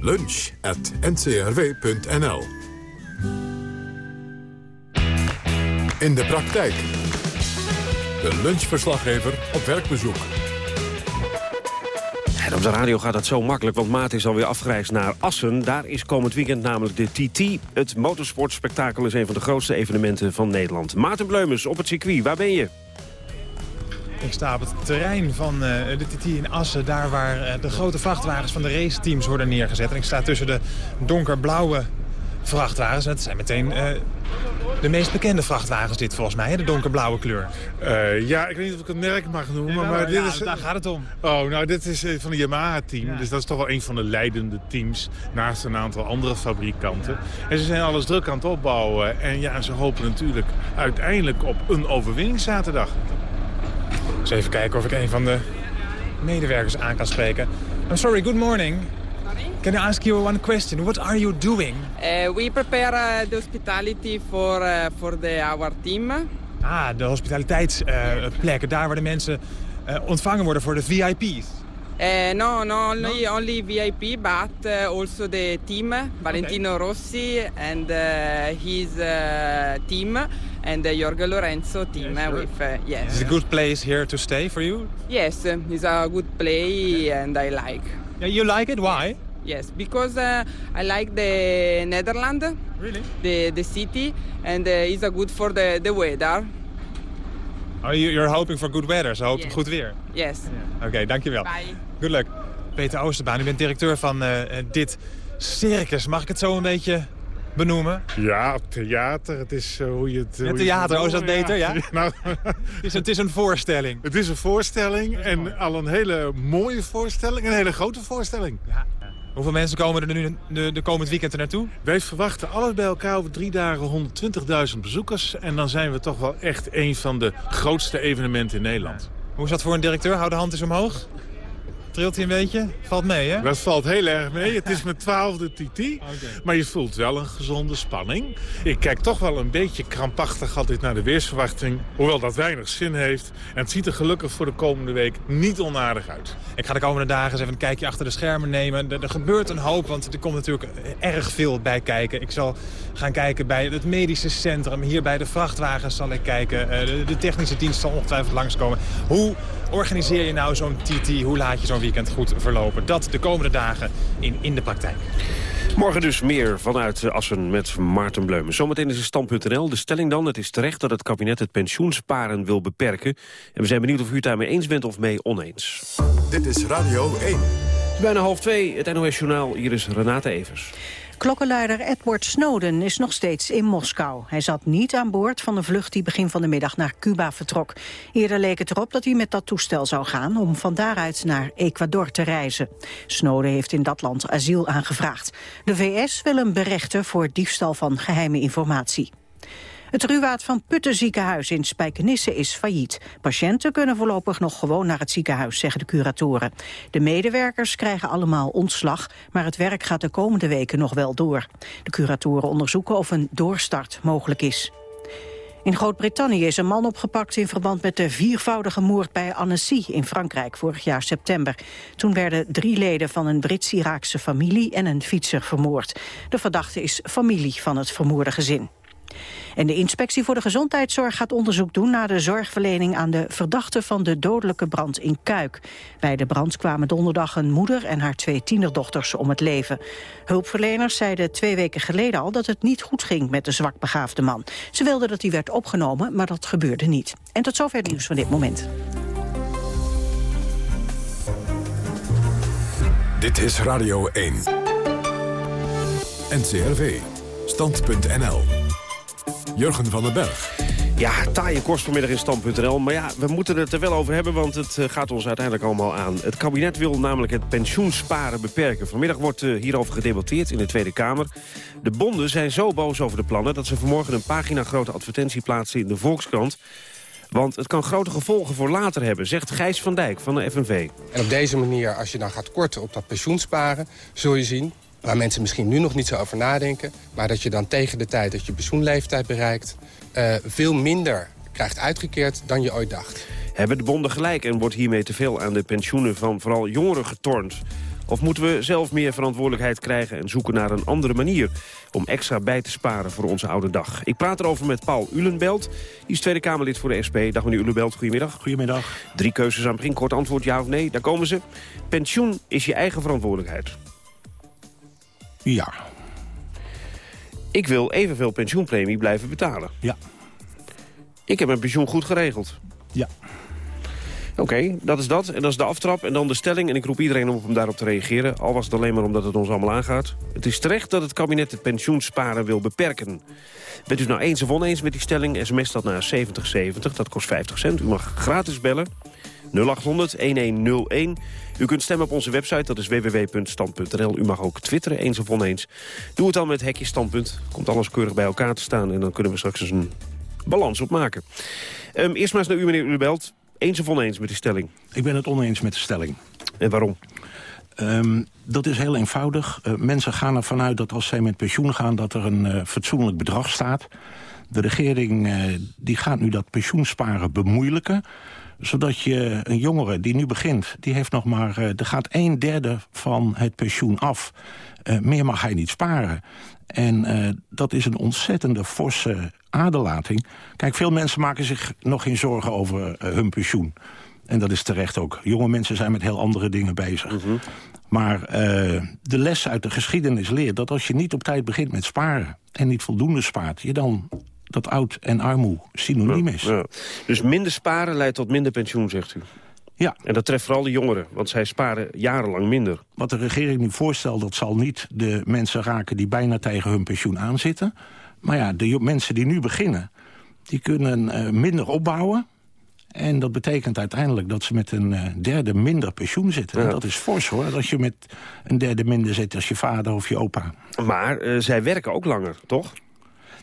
lunch.ncrw.nl In de praktijk. De lunchverslaggever op werkbezoek. En op de radio gaat dat zo makkelijk, want Maat is alweer afgereisd naar Assen. Daar is komend weekend namelijk de TT. Het motorsportspektakel is een van de grootste evenementen van Nederland. Maarten Bleumers op het circuit, waar ben je? Ik sta op het terrein van uh, de TT in Assen, daar waar uh, de grote vrachtwagens van de raceteams worden neergezet. En ik sta tussen de donkerblauwe vrachtwagens. Dat zijn meteen uh, de meest bekende vrachtwagens dit volgens mij, hè? de donkerblauwe kleur. ja, ik weet niet of ik het merk mag noemen, ja, maar dit is... daar gaat het om. Oh, nou, dit is van de Yamaha-team. Ja. Dus dat is toch wel een van de leidende teams naast een aantal andere fabrikanten. En ze zijn alles druk aan het opbouwen. En ja, ze hopen natuurlijk uiteindelijk op een overwinning zaterdag. Dus even kijken of ik een van de medewerkers aan kan spreken. I'm sorry, good morning. Morning. Can I ask you one question? What are you doing? Uh, we prepare uh, the hospitality for, uh, for the, our team. Ah, de hospitaliteitsplekken, daar waar de mensen ontvangen worden voor de VIP's. Uh, no, no, only, no? only VIP, but uh, also the team, Valentino okay. Rossi and uh, his team, and the Jorge Lorenzo team. Sure. with, yes. Is it a good place here to stay for you? Yes, it's a good play yeah. and I like. Yeah, you like it? Why? Yes, because I like the Netherlands, really? the, the city, and it's a good for the, the weather. Oh, you're hoping for good weather, zo hoopt yes. goed weer? Yes. Oké, okay, dankjewel. Bye. Good luck. Peter Oosterbaan, u bent directeur van uh, dit circus. Mag ik het zo een beetje benoemen? Ja, theater. Het is uh, hoe je het... Ja, theater, oh, is dat beter, ja? *laughs* ja? nou, het, *laughs* is, het is een voorstelling. Het is een voorstelling en al een hele mooie voorstelling. Een hele grote voorstelling. Ja. Hoeveel mensen komen er nu de, de komend weekend er naartoe? Wij verwachten alles bij elkaar over drie dagen 120.000 bezoekers. En dan zijn we toch wel echt een van de grootste evenementen in Nederland. Hoe is dat voor een directeur? Hou de hand eens omhoog. Trilt hij een beetje? Valt mee, hè? Dat valt heel erg mee. Het is mijn *laughs* twaalfde TT. Okay. Maar je voelt wel een gezonde spanning. Ik kijk toch wel een beetje krampachtig altijd naar de weersverwachting. Hoewel dat weinig zin heeft. En het ziet er gelukkig voor de komende week niet onaardig uit. Ik ga de komende dagen eens even een kijkje achter de schermen nemen. Er, er gebeurt een hoop, want er komt natuurlijk erg veel bij kijken. Ik zal gaan kijken bij het medische centrum. Hier bij de vrachtwagens zal ik kijken. De, de technische dienst zal ongetwijfeld langskomen. Hoe organiseer je nou zo'n TT? Hoe laat je zo'n weekend goed verlopen? Dat de komende dagen in, in de praktijk. Morgen dus meer vanuit Assen met Maarten Bleumen. Zometeen is het stand.nl. De stelling dan, het is terecht dat het kabinet het pensioensparen wil beperken. En we zijn benieuwd of u het daarmee eens bent of mee oneens. Dit is Radio 1. Bijna half twee, het NOS-journaal. Hier is Renate Evers. Klokkenluider Edward Snowden is nog steeds in Moskou. Hij zat niet aan boord van de vlucht die begin van de middag naar Cuba vertrok. Eerder leek het erop dat hij met dat toestel zou gaan... om van daaruit naar Ecuador te reizen. Snowden heeft in dat land asiel aangevraagd. De VS wil hem berechten voor diefstal van geheime informatie. Het Ruwaard van Putten ziekenhuis in Spijkenisse is failliet. Patiënten kunnen voorlopig nog gewoon naar het ziekenhuis, zeggen de curatoren. De medewerkers krijgen allemaal ontslag, maar het werk gaat de komende weken nog wel door. De curatoren onderzoeken of een doorstart mogelijk is. In Groot-Brittannië is een man opgepakt in verband met de viervoudige moord bij Annecy in Frankrijk vorig jaar september. Toen werden drie leden van een Brits-Iraakse familie en een fietser vermoord. De verdachte is familie van het vermoorde gezin. En de Inspectie voor de Gezondheidszorg gaat onderzoek doen naar de zorgverlening aan de verdachte van de dodelijke brand in Kuik. Bij de brand kwamen donderdag een moeder en haar twee tienerdochters om het leven. Hulpverleners zeiden twee weken geleden al dat het niet goed ging met de zwakbegaafde man. Ze wilden dat hij werd opgenomen, maar dat gebeurde niet. En tot zover het nieuws van dit moment. Dit is Radio 1. NCRV. Stand.nl. Jurgen van den Berg. Ja, taaie kost vanmiddag in stand.nl. Maar ja, we moeten het er wel over hebben, want het eh, gaat ons uiteindelijk allemaal aan. Het kabinet wil namelijk het pensioensparen beperken. Vanmiddag wordt uh, hierover gedebatteerd in de Tweede Kamer. De bonden zijn zo boos over de plannen... dat ze vanmorgen een pagina grote advertentie plaatsen in de Volkskrant. Want het kan grote gevolgen voor later hebben, zegt Gijs van Dijk van de FNV. En op deze manier, als je dan gaat korten op dat pensioensparen... zul je zien waar mensen misschien nu nog niet zo over nadenken... maar dat je dan tegen de tijd dat je pensioenleeftijd bereikt... Uh, veel minder krijgt uitgekeerd dan je ooit dacht. Hebben de bonden gelijk en wordt hiermee te veel aan de pensioenen van vooral jongeren getornd? Of moeten we zelf meer verantwoordelijkheid krijgen en zoeken naar een andere manier... om extra bij te sparen voor onze oude dag? Ik praat erover met Paul Ulenbelt. Die is Tweede Kamerlid voor de SP. Dag meneer Ulenbelt, goedemiddag. Goedemiddag. Drie keuzes aan het begin, kort antwoord ja of nee. Daar komen ze. Pensioen is je eigen verantwoordelijkheid. Ja. Ik wil evenveel pensioenpremie blijven betalen. Ja. Ik heb mijn pensioen goed geregeld. Ja. Oké, dat is dat. En dat is de aftrap. En dan de stelling. En ik roep iedereen op om daarop te reageren. Al was het alleen maar omdat het ons allemaal aangaat. Het is terecht dat het kabinet het pensioensparen wil beperken. Bent u nou eens of oneens met die stelling? SMS dat naar 7070. Dat kost 50 cent. U mag gratis bellen. 0800-1101. U kunt stemmen op onze website, dat is www.stand.nl. U mag ook twitteren, eens of oneens. Doe het dan met hekje standpunt. Komt alles keurig bij elkaar te staan en dan kunnen we straks eens een balans opmaken. Um, eerst maar eens naar u, meneer Ubelt. Eens of oneens met die stelling? Ik ben het oneens met de stelling. En waarom? Um, dat is heel eenvoudig. Uh, mensen gaan ervan uit dat als zij met pensioen gaan... dat er een uh, fatsoenlijk bedrag staat. De regering uh, die gaat nu dat pensioensparen bemoeilijken zodat je een jongere die nu begint, die heeft nog maar... Uh, er gaat een derde van het pensioen af. Uh, meer mag hij niet sparen. En uh, dat is een ontzettende forse aderlating. Kijk, veel mensen maken zich nog geen zorgen over hun pensioen. En dat is terecht ook. Jonge mensen zijn met heel andere dingen bezig. Mm -hmm. Maar de les uit de geschiedenis leert dat als je niet op tijd begint met sparen... en niet voldoende spaart, je dan dat oud en armoe synoniem is. Ja, ja. Dus minder sparen leidt tot minder pensioen, zegt u? Ja. En dat treft vooral de jongeren, want zij sparen jarenlang minder. Wat de regering nu voorstelt, dat zal niet de mensen raken... die bijna tegen hun pensioen aanzitten. Maar ja, de mensen die nu beginnen, die kunnen uh, minder opbouwen... En dat betekent uiteindelijk dat ze met een uh, derde minder pensioen zitten. Ja. En dat is fors hoor, als je met een derde minder zit als je vader of je opa. Maar uh, zij werken ook langer, toch?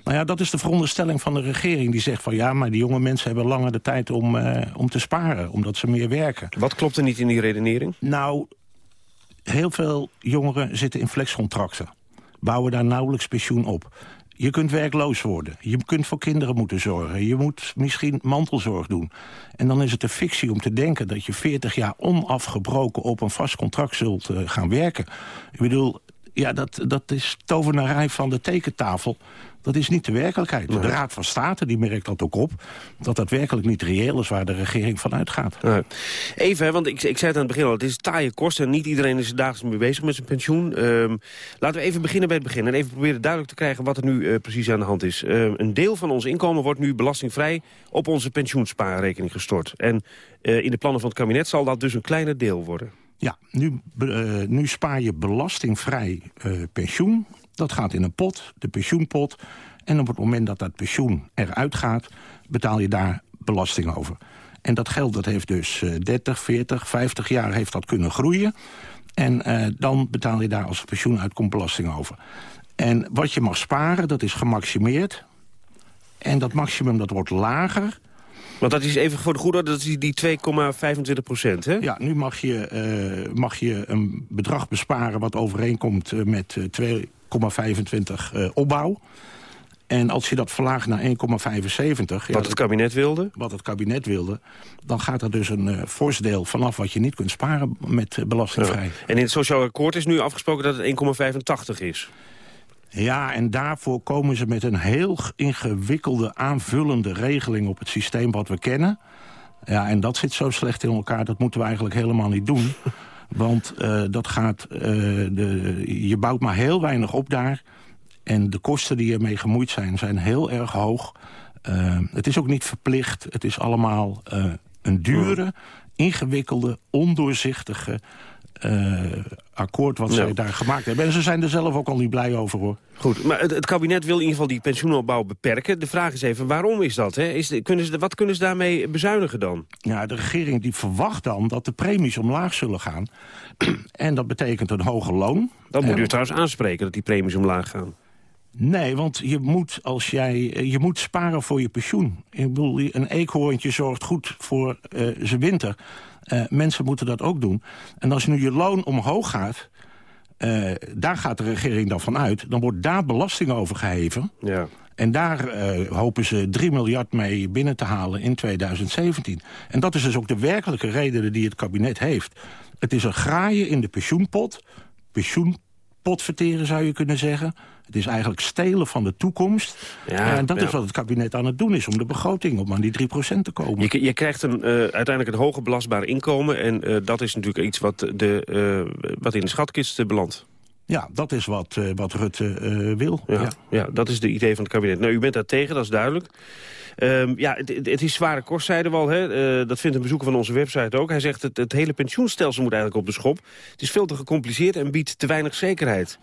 Nou ja, dat is de veronderstelling van de regering. Die zegt van ja, maar die jonge mensen hebben langer de tijd om, uh, om te sparen. Omdat ze meer werken. Wat klopt er niet in die redenering? Nou, heel veel jongeren zitten in flexcontracten. Bouwen daar nauwelijks pensioen op. Je kunt werkloos worden. Je kunt voor kinderen moeten zorgen. Je moet misschien mantelzorg doen. En dan is het een fictie om te denken dat je 40 jaar onafgebroken op een vast contract zult uh, gaan werken. Ik bedoel, ja, dat, dat is tovenarij van de tekentafel. Dat is niet de werkelijkheid. Nee. De Raad van State die merkt dat ook op. Dat dat werkelijk niet reëel is waar de regering van uitgaat. Nee. Even, want ik, ik zei het aan het begin al. Het is taaie kosten en niet iedereen is er dagelijks mee bezig met zijn pensioen. Um, laten we even beginnen bij het begin. En even proberen duidelijk te krijgen wat er nu uh, precies aan de hand is. Uh, een deel van ons inkomen wordt nu belastingvrij op onze pensioenspaarrekening gestort. En uh, in de plannen van het kabinet zal dat dus een kleiner deel worden. Ja, nu, eh, nu spaar je belastingvrij eh, pensioen. Dat gaat in een pot, de pensioenpot. En op het moment dat dat pensioen eruit gaat... betaal je daar belasting over. En dat geld dat heeft dus eh, 30, 40, 50 jaar heeft dat kunnen groeien. En eh, dan betaal je daar als pensioen uitkomt belasting over. En wat je mag sparen, dat is gemaximeerd. En dat maximum dat wordt lager... Want dat is even voor de goede dat is die 2,25 procent, hè? Ja, nu mag je, eh, mag je een bedrag besparen wat overeenkomt eh, met eh, 2,25 eh, opbouw. En als je dat verlaagt naar 1,75... Wat het kabinet wilde? Wat het kabinet wilde. Dan gaat er dus een eh fors deel vanaf wat je niet kunt sparen met eh, belastingvrij. Ja. En in het sociaal akkoord is nu afgesproken dat het 1,85 is. Ja, en daarvoor komen ze met een heel ingewikkelde aanvullende regeling op het systeem wat we kennen. Ja, en dat zit zo slecht in elkaar, dat moeten we eigenlijk helemaal niet doen. *laughs* Want eh, dat gaat, eh, de, je bouwt maar heel weinig op daar. En de kosten die ermee gemoeid zijn, zijn heel erg hoog. Eh, het is ook niet verplicht. Het is allemaal een dure, ingewikkelde, ondoorzichtige eh, akkoord wat Ja. zij daar gemaakt hebben. En ze zijn er zelf ook al niet blij over, hoor. Goed, maar het, het kabinet wil in ieder geval die pensioenopbouw beperken. De vraag is even, waarom is dat? Hè? Is kunnen ze, wat kunnen ze daarmee bezuinigen dan? Ja, de regering die verwacht dan dat de premies omlaag zullen gaan. *clears throat* en dat betekent een hoger loon. Dan moet En- u trouwens aanspreken dat die premies omlaag gaan. Nee, want je moet, als jij, eh, je moet sparen voor je pensioen. Ik bedoel, een eekhoorntje zorgt goed voor eh, zijn winter. Eh, mensen moeten dat ook doen. En als nu je loon omhoog gaat... eh, daar gaat de regering dan van uit. Dan wordt daar belasting over geheven. Ja. En daar eh, hopen ze 3 miljard mee binnen te halen in 2017. En dat is dus ook de werkelijke reden die het kabinet heeft. Het is een graaien in de pensioenpot. Pensioenpot verteren zou je kunnen zeggen. Het is eigenlijk stelen van de toekomst. Ja, en dat ja. is wat het kabinet aan het doen is... om de begroting om aan die 3% te komen. Je, je krijgt een, eh, uiteindelijk een hoger belastbaar inkomen. En eh, dat is natuurlijk iets wat, de, eh, wat in de schatkist eh, belandt. Ja, dat is wat, eh, wat Rutte eh, wil. Ja, Ja. ja. dat is de idee van het kabinet. Nou, u bent daar tegen, dat is duidelijk. Ehm, ja, het, het- het is zware kost, zeiden we al. Hè? Eh, dat vindt een bezoeker van onze website ook. Hij zegt het, het hele pensioenstelsel moet eigenlijk op de schop. Het is veel te gecompliceerd en biedt te weinig zekerheid.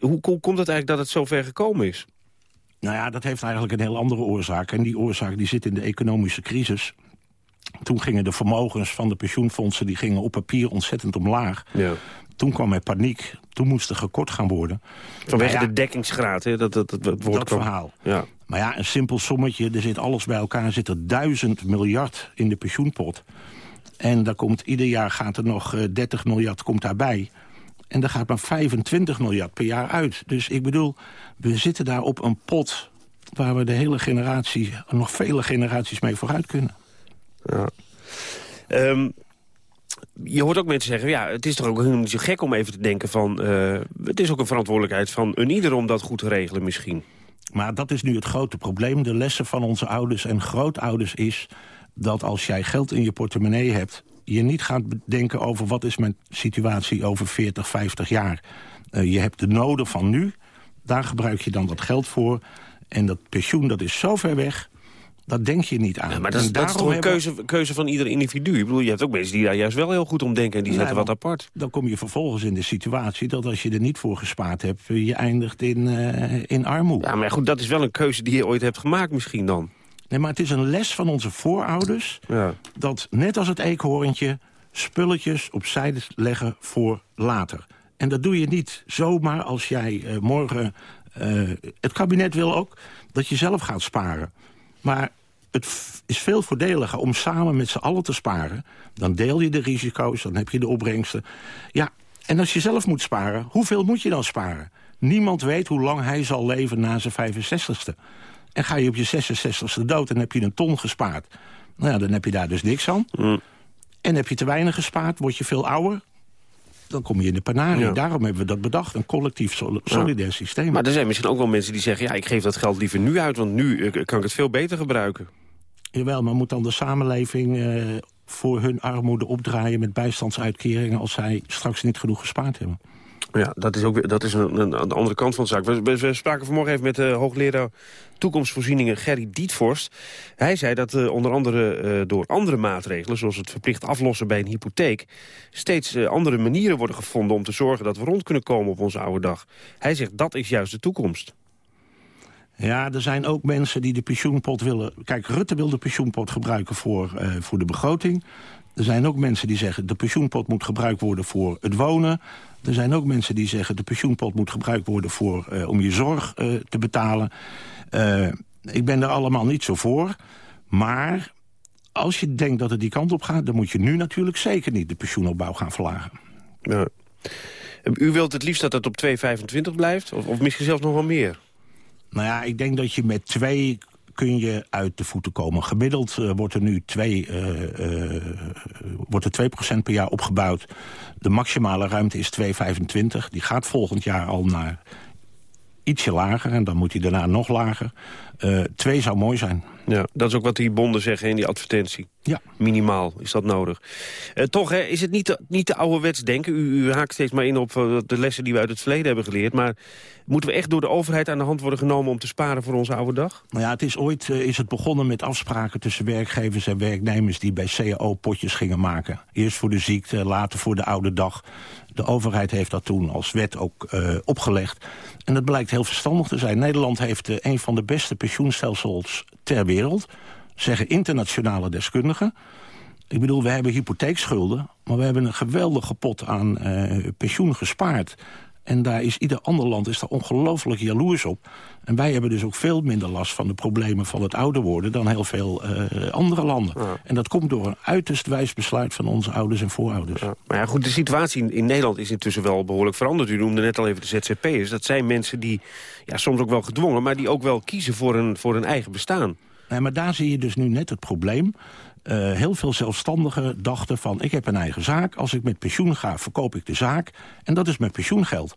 Hoe ko- komt het eigenlijk dat het zover gekomen is? Nou ja, dat heeft eigenlijk een heel andere oorzaak. En die oorzaak die zit in de economische crisis. Toen gingen de vermogens van de pensioenfondsen... die gingen op papier ontzettend omlaag. Ja. Toen kwam er paniek. Toen moest er gekort gaan worden. Vanwege Nou ja, de dekkingsgraad, hè? Dat, dat, dat, dat, woord dat verhaal. Ja. Maar ja, een simpel sommetje. Er zit alles bij elkaar. zit er duizend miljard in de pensioenpot. En daar komt, ieder jaar gaat er nog eh, 30 miljard komt daarbij. En er gaat maar 25 miljard per jaar uit. Dus ik bedoel, we zitten daar op een pot... waar we de hele generatie, nog vele generaties mee vooruit kunnen. Ja. Ehm, je hoort ook mensen zeggen, ja, het is toch ook helemaal niet zo gek om even te denken van... eh, het is ook een verantwoordelijkheid van een ieder om dat goed te regelen misschien. Maar dat is nu het grote probleem. De lessen van onze ouders en grootouders is... dat als jij geld in je portemonnee hebt... je niet gaat denken over wat is mijn situatie over 40, 50 jaar. Eh, je hebt de noden van nu. Daar gebruik je dan dat geld voor. En dat pensioen, dat is zo ver weg... Dat denk je niet aan. Maar dat, is- dat toch een hebben- keuze, keuze van ieder individu? Ik bedoel, je hebt ook mensen die daar juist wel heel goed om denken... en die zetten wat apart. Dan kom je vervolgens in de situatie dat als je er niet voor gespaard hebt... je eindigt in, eh, in armoede. Ja, maar goed, dat is wel een keuze die je ooit hebt gemaakt misschien dan. Nee, maar het is een les van onze voorouders... Ja. dat net als het eekhoorntje spulletjes opzij leggen voor later. En dat doe je niet zomaar als jij eh, morgen... eh, het kabinet wil ook dat je zelf gaat sparen. Maar het is veel voordeliger om samen met z'n allen te sparen. Dan deel je de risico's, dan heb je de opbrengsten. Ja, en als je zelf moet sparen, hoeveel moet je dan sparen? Niemand weet hoe lang hij zal leven na zijn 65ste. En ga je op je 66ste dood en heb je een ton gespaard. Nou ja, dan heb je daar dus niks aan. En heb je te weinig gespaard, word je veel ouder... dan kom je in de panarie. Ja. Daarom hebben we dat bedacht, een collectief sol- solidair systeem. Maar er zijn misschien ook wel mensen die zeggen... ja, ik geef dat geld liever nu uit, want nu eh, kan ik het veel beter gebruiken. Jawel, maar moet dan de samenleving eh, voor hun armoede opdraaien... met bijstandsuitkeringen als zij straks niet genoeg gespaard hebben? Ja, dat is ook dat is een, een, een andere kant van de zaak. We, we- spraken vanmorgen even met de hoogleraar toekomstvoorzieningen Gerry Dietvorst. Hij zei dat eh, onder andere eh, door andere maatregelen... zoals het verplicht aflossen bij een hypotheek... steeds eh, andere manieren worden gevonden om te zorgen dat we rond kunnen komen op onze oude dag. Hij zegt dat is juist de toekomst. Ja, er zijn ook mensen die de pensioenpot willen... Kijk, Rutte wil de pensioenpot gebruiken voor, eh, voor de begroting. Er zijn ook mensen die zeggen... de pensioenpot moet gebruikt worden voor het wonen. Er zijn ook mensen die zeggen... de pensioenpot moet gebruikt worden voor, eh, om je zorg eh, te betalen. Eh, ik ben er allemaal niet zo voor. Maar als je denkt dat het die kant op gaat... dan moet je nu natuurlijk zeker niet de pensioenopbouw gaan verlagen. Ja. U wilt het liefst dat het op 2,25 blijft? Of, of misschien zelfs nog wel meer? Nou ja, ik denk dat je met twee kun je uit de voeten komen. Gemiddeld eh, wordt er nu twee, eh, eh, wordt er 2% per jaar opgebouwd. De maximale ruimte is 2,25. Die gaat volgend jaar al naar ietsje lager. En dan moet hij daarna nog lager. Eh, twee zou mooi zijn. Ja, dat is ook wat die bonden zeggen in die advertentie. Ja. Minimaal is dat nodig. Eh, toch hè, is het niet te, niet te ouderwets denken. U, u haakt steeds maar in op eh, de lessen die we uit het verleden hebben geleerd. Maar moeten we echt door de overheid aan de hand worden genomen... om te sparen voor onze oude dag? Nou ja, het is ooit is het begonnen met afspraken tussen werkgevers en werknemers... die bij CAO potjes gingen maken. Eerst voor de ziekte, later voor de oude dag. De overheid heeft dat toen als wet ook opgelegd. En dat blijkt heel verstandig te zijn. Nederland heeft eh, een van de beste pensioenstelsels ter wereld. Zeggen internationale deskundigen. Ik bedoel, we hebben hypotheekschulden... maar we hebben een geweldige pot aan eh, pensioen gespaard. En daar is ieder ander land is daar ongelooflijk jaloers op. En wij hebben dus ook veel minder last van de problemen van het ouder worden... dan heel veel eh, andere landen. En dat komt door een uiterst wijs besluit van onze ouders en voorouders. Maar ja, goed, de situatie in, in Nederland is intussen wel behoorlijk veranderd. U noemde net al even de ZZP'ers. Dat zijn mensen die, ja, soms ook wel gedwongen... maar die ook wel kiezen voor een, voor hun eigen bestaan. Nee, maar daar zie je dus nu net het probleem. Eh, heel veel zelfstandigen dachten van... ik heb een eigen zaak, als ik met pensioen ga, verkoop ik de zaak... en dat is mijn pensioengeld.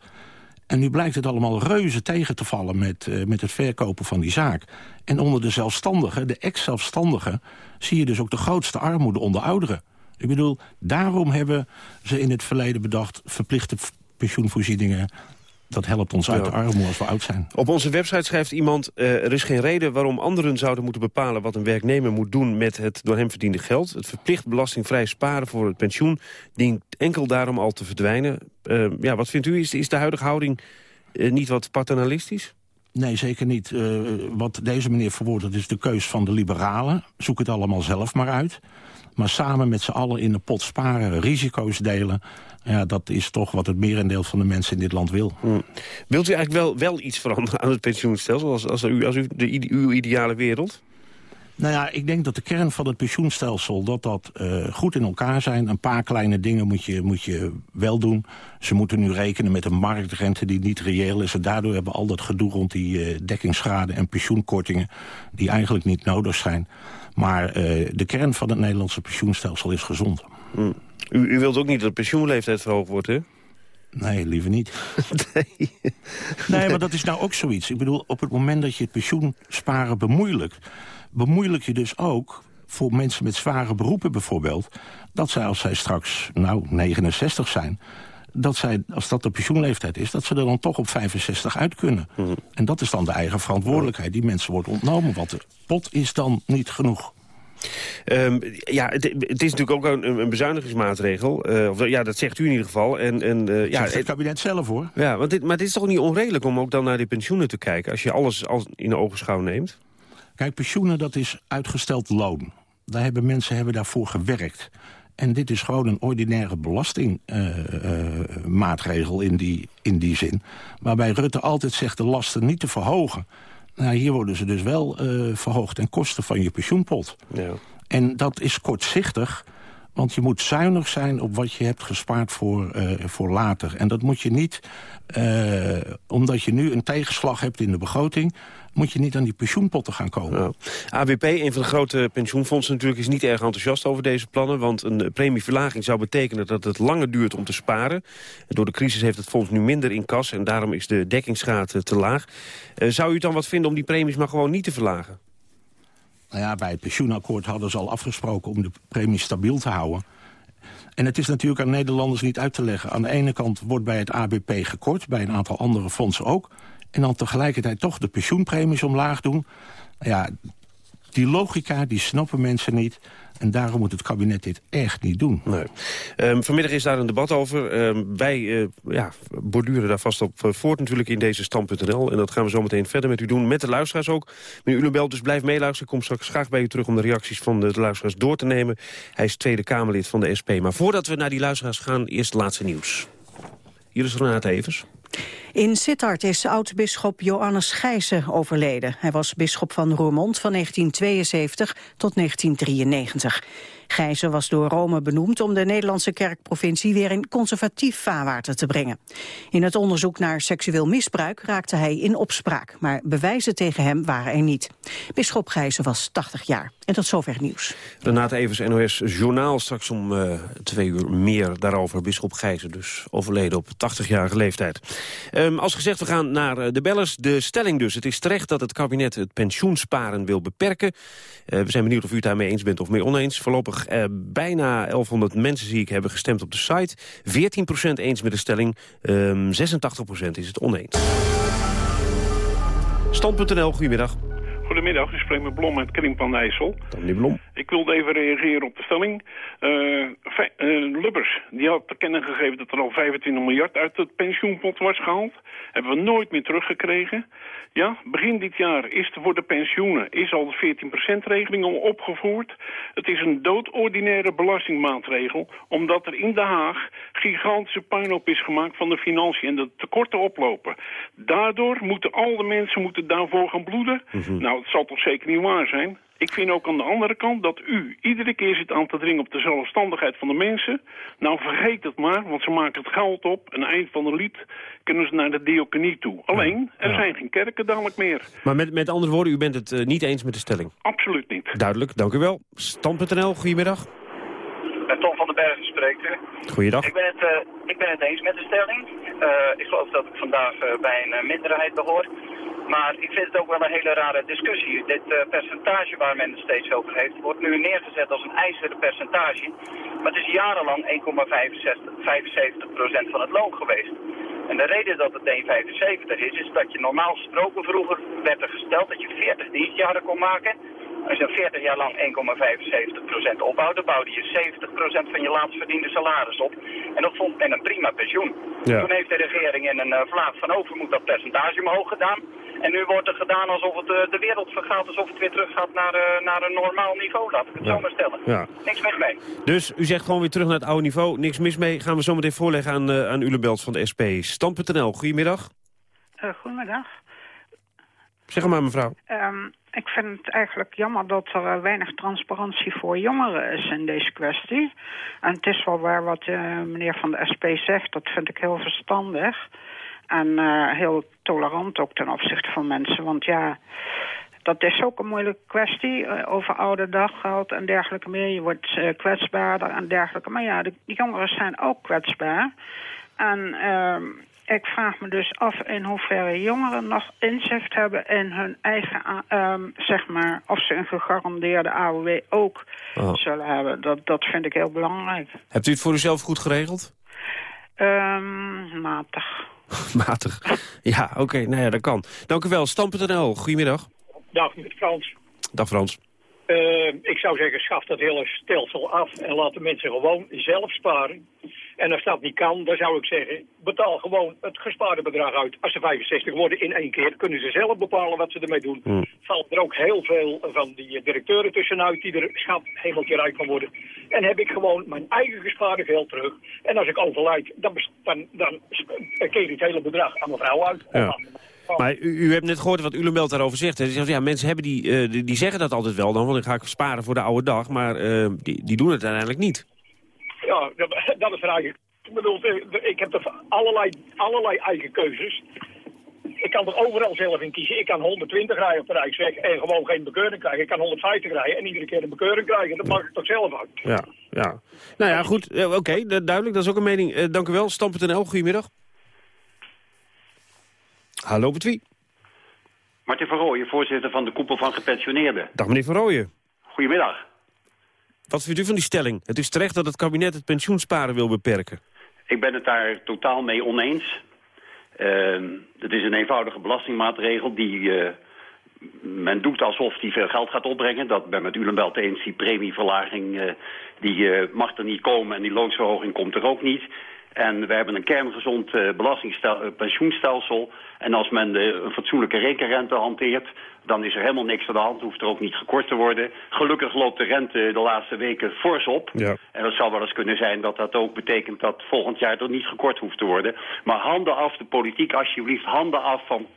En nu blijkt het allemaal reuze tegen te vallen met, eh, met het verkopen van die zaak. En onder de zelfstandigen, de ex-zelfstandigen... zie je dus ook de grootste armoede onder ouderen. Ik bedoel, daarom hebben ze in het verleden bedacht... verplichte pensioenvoorzieningen... dat helpt ons uit de armoede als we oud zijn. Op onze website schrijft iemand... eh, er is geen reden waarom anderen zouden moeten bepalen... wat een werknemer moet doen met het door hem verdiende geld. Het verplicht belastingvrij sparen voor het pensioen... dient enkel daarom al te verdwijnen. Eh, ja, wat vindt u? Is, is de huidige houding eh, niet wat paternalistisch? Nee, zeker niet. Eh, wat deze meneer verwoordt, dat is de keus van de liberalen. Zoek het allemaal zelf maar uit. Maar samen met z'n allen in de pot sparen, risico's delen... Ja, dat is toch wat het merendeel van de mensen in dit land wil. Wilt u eigenlijk wel, wel iets veranderen aan het pensioenstelsel... als, als, u, als u de, uw ideale wereld? Nou ja, ik denk dat de kern van het pensioenstelsel... dat dat eh, goed in elkaar zijn. Een paar kleine dingen moet je, moet je wel doen. Ze moeten nu rekenen met een marktrente die niet reëel is. En daardoor hebben we al dat gedoe rond die eh, dekkingsgraden en pensioenkortingen... die eigenlijk niet nodig zijn. Maar eh, de kern van het Nederlandse pensioenstelsel is gezond. Hm. U, u wilt ook niet dat de pensioenleeftijd verhoogd wordt, hè? Nee, liever niet. *laughs* nee. maar dat is nou ook zoiets. Ik bedoel, op het moment dat je het pensioensparen bemoeilijkt... bemoeilijk je dus ook voor mensen met zware beroepen bijvoorbeeld... dat zij als zij straks, nou, 69 zijn... dat zij, als dat de pensioenleeftijd is... dat ze er dan toch op 65 uit kunnen. En dat is dan de eigen verantwoordelijkheid. Die mensen wordt ontnomen, want de pot is dan niet genoeg. Ehm, ja, het, het is natuurlijk ook een, een bezuinigingsmaatregel. Eh, of, ja, dat zegt u in ieder geval. En, en, eh, ja, het kabinet zelf, hoor. Ja, want dit, maar het is toch niet onredelijk om ook dan naar die pensioenen te kijken... als je alles als in de ogenschouw neent? Kijk, pensioenen, dat is uitgesteld loon. Daar hebben mensen hebben daarvoor gewerkt. En dit is gewoon een ordinaire belastingmaatregel in, die, in die zin. Waarbij Rutte altijd zegt de lasten niet te verhogen. Nou, hier worden ze dus wel eh, verhoogd ten koste van je pensioenpot. Ja. En dat is kortzichtig, want je moet zuinig zijn op wat je hebt gespaard voor, eh, voor later. En dat moet je niet, eh, omdat je nu een tegenslag hebt in de begroting... moet je niet aan die pensioenpotten gaan komen. AWP, een van de grote pensioenfondsen natuurlijk, is niet erg enthousiast over deze plannen. Want een premieverlaging zou betekenen dat het langer duurt om te sparen. En door de crisis heeft het fonds nu minder in kas en daarom is de dekkingsgraad eh, te laag. Eh, zou u het dan wat vinden om die premies maar gewoon niet te verlagen? Nou ja, bij het pensioenakkoord hadden ze al afgesproken om de premie stabiel te houden. En het is natuurlijk aan Nederlanders niet uit te leggen. Aan de ene kant wordt bij het ABP gekort, bij een aantal andere fondsen ook. En dan tegelijkertijd toch de pensioenpremies omlaag doen. Ja, die logica, die snappen mensen niet. En daarom moet het kabinet dit echt niet doen. Nee. Um, vanmiddag is daar een debat over. Um, wij uh, ja, borduren daar vast op uh, voort natuurlijk in deze stand.nl. En dat gaan we zo meteen verder met u doen. Met de luisteraars ook. Meneer Ulenbelt, dus blijf meeluisteren. Ik kom straks graag bij u terug om de reacties van de luisteraars door te nemen. Hij is Tweede Kamerlid van de SP. Maar voordat we naar die luisteraars gaan, eerst het laatste nieuws. Hier is Renate Evers. In Sittard is oud-bisschop Johannes Gijzen overleden. Hij was bisschop van Roermond van 1972 tot 1993. Gijzen was door Rome benoemd om de Nederlandse kerkprovincie weer in conservatief vaarwater te brengen. In het onderzoek naar seksueel misbruik raakte hij in opspraak, maar bewijzen tegen hem waren er niet. Bisschop Gijzen was 80 jaar. En tot zover nieuws. Renate Evers, NOS Journaal, straks om uh, twee uur meer daarover. Bisschop Gijzen dus overleden op 80-jarige leeftijd. Um, als gezegd, we gaan naar uh, de bellers. De stelling dus. Het is terecht dat het kabinet het pensioensparen wil beperken. Uh, we zijn benieuwd of u daarmee eens bent of mee oneens. Voorlopig bijna 1100 mensen zie ik hebben gestemd op de site. 14% eens met de stelling, um, 86% is het oneens. Stand.nl, goedemiddag. Goedemiddag, ik spreek met Blom uit Kringpan IJssel. meneer Blom. Ik wilde even reageren op de stelling. Uh, uh, Lubbers, die had te kennen gegeven dat er al 25 miljard uit het pensioenpot was gehaald. Hebben we nooit meer teruggekregen. Ja, begin dit jaar is er voor de pensioenen is al de 14%-regeling opgevoerd. Het is een doodordinaire belastingmaatregel, omdat er in Den Haag gigantische puinhoop is gemaakt van de financiën en de tekorten oplopen. Daardoor moeten al de mensen moeten daarvoor gaan bloeden. Nou, het zal toch zeker niet waar zijn? Ik vind ook aan de andere kant dat u iedere keer zit aan te dringen op de zelfstandigheid van de mensen. Nou, vergeet het maar, want ze maken het geld op. Een eind van de lied kunnen ze naar de diaconie toe. Alleen, er zijn geen kerken dadelijk meer. Maar met, met andere woorden, u bent het uh, niet eens met de stelling? Absoluut niet. Duidelijk, dank u wel. Stand.nl, goedemiddag. Tom van den Bergen spreekt u. Goeiedag. Ik ben het, uh, ik ben het eens met de stelling. Uh, ik geloof dat ik vandaag bij een minderheid behoor. Maar ik vind het ook wel een hele rare discussie. Dit uh, percentage waar men het steeds over heeft, wordt nu neergezet als een ijzeren percentage. Maar het is jarenlang 1,75% van het loon geweest. En de reden dat het 1,75 is, is dat je normaal gesproken vroeger werd er gesteld dat je 40 dienstjaren kon maken. Als je 40 jaar lang 1,75% opbouwt, dan bouwde je 70% van je laatst verdiende salaris op. En dat vond men een prima pensioen. Ja. Toen heeft de regering in een uh, vlaag van over moet dat percentage omhoog gedaan. En nu wordt er gedaan alsof het uh, de wereld vergaat, alsof het weer terug gaat naar, uh, naar een normaal niveau, laat ik het ja. zo maar stellen. Ja. Niks mis mee. Dus u zegt gewoon weer terug naar het oude niveau, niks mis mee. Gaan we zo meteen voorleggen aan, uh, aan Ulebelt van de SP. Stand.nl, goedemiddag. goedemiddag. Zeg maar mevrouw. Um, ik vind het eigenlijk jammer dat er weinig transparantie voor jongeren is in deze kwestie. En het is wel waar wat uh, meneer van de SP zegt, dat vind ik heel verstandig. En uh, heel tolerant ook ten opzichte van mensen. Want ja, dat is ook een moeilijke kwestie. Uh, over oude daggeld en dergelijke meer. Je wordt uh, kwetsbaarder en dergelijke. Maar ja, de, jongeren zijn ook kwetsbaar. En ik vraag me dus af in hoeverre jongeren nog inzicht hebben in hun eigen, um, zeg maar, of ze een gegarandeerde AOW ook oh. zullen hebben. Dat, dat vind ik heel belangrijk. Hebt u het voor uzelf goed geregeld? Um, matig. *laughs* matig. Ja, oké, okay, nou ja, dat kan. Dank u wel. Stam.nl, goedemiddag. Dag, met Frans. Dag Frans. Uh, ik zou zeggen, schaf dat hele stelsel af en laat de mensen gewoon zelf sparen. En als dat niet kan, dan zou ik zeggen, betaal gewoon het gespaarde bedrag uit. Als ze 65 worden in één keer, kunnen ze zelf bepalen wat ze ermee doen. Hmm. Valt er ook heel veel van die directeuren tussenuit die er schat helemaal uit van worden. En heb ik gewoon mijn eigen gespaarde geld terug. En als ik overlijd, dan, dan, dan keer ik het hele bedrag aan mijn vrouw uit. Ja. Maar u, u, hebt net gehoord wat Ulenbelt daarover zegt. Hij zegt ja, mensen hebben die, uh, die, die, zeggen dat altijd wel dan, want dan ga ik sparen voor de oude dag. Maar uh, die, die doen het uiteindelijk niet. Ja, dat, *laughs* dat is eigenlijk... Ik bedoel, ik heb er allerlei, allerlei eigen keuzes. Ik kan er overal zelf in kiezen. Ik kan 120 rijden op de Rijksweg en gewoon geen bekeuring krijgen. Ik kan 150 rijden en iedere keer een bekeuring krijgen. Dat mag ik toch zelf uit. Ja, ja. Nou ja, goed. Oké, okay, duidelijk. Dat is ook een mening. Uh, dank u wel. Stam.nl, goedemiddag. Hallo, Betwie. Martin van Rooyen, voorzitter van de koepel van gepensioneerden. Dag, meneer van Rooyen. Goedemiddag. Wat vindt u van die stelling? Het is terecht dat het kabinet het pensioensparen wil beperken. Ik ben het daar totaal mee oneens. Uh, het is een eenvoudige belastingmaatregel die... Uh, men doet alsof die veel geld gaat opbrengen. Dat ben met u wel eens. Die premieverlaging uh, die, mag er niet komen en die loonsverhoging komt er ook niet. En we hebben een kerngezond pensioenstelsel. En als men de, een fatsoenlijke rekenrente hanteert... dan is er helemaal niks aan de hand, hoeft er ook niet gekort te worden. Gelukkig loopt de rente de laatste weken fors op. Ja. En dat zou wel eens kunnen zijn dat dat ook betekent... dat volgend jaar er niet gekort hoeft te worden. Maar handen af, de politiek alsjeblieft, handen af van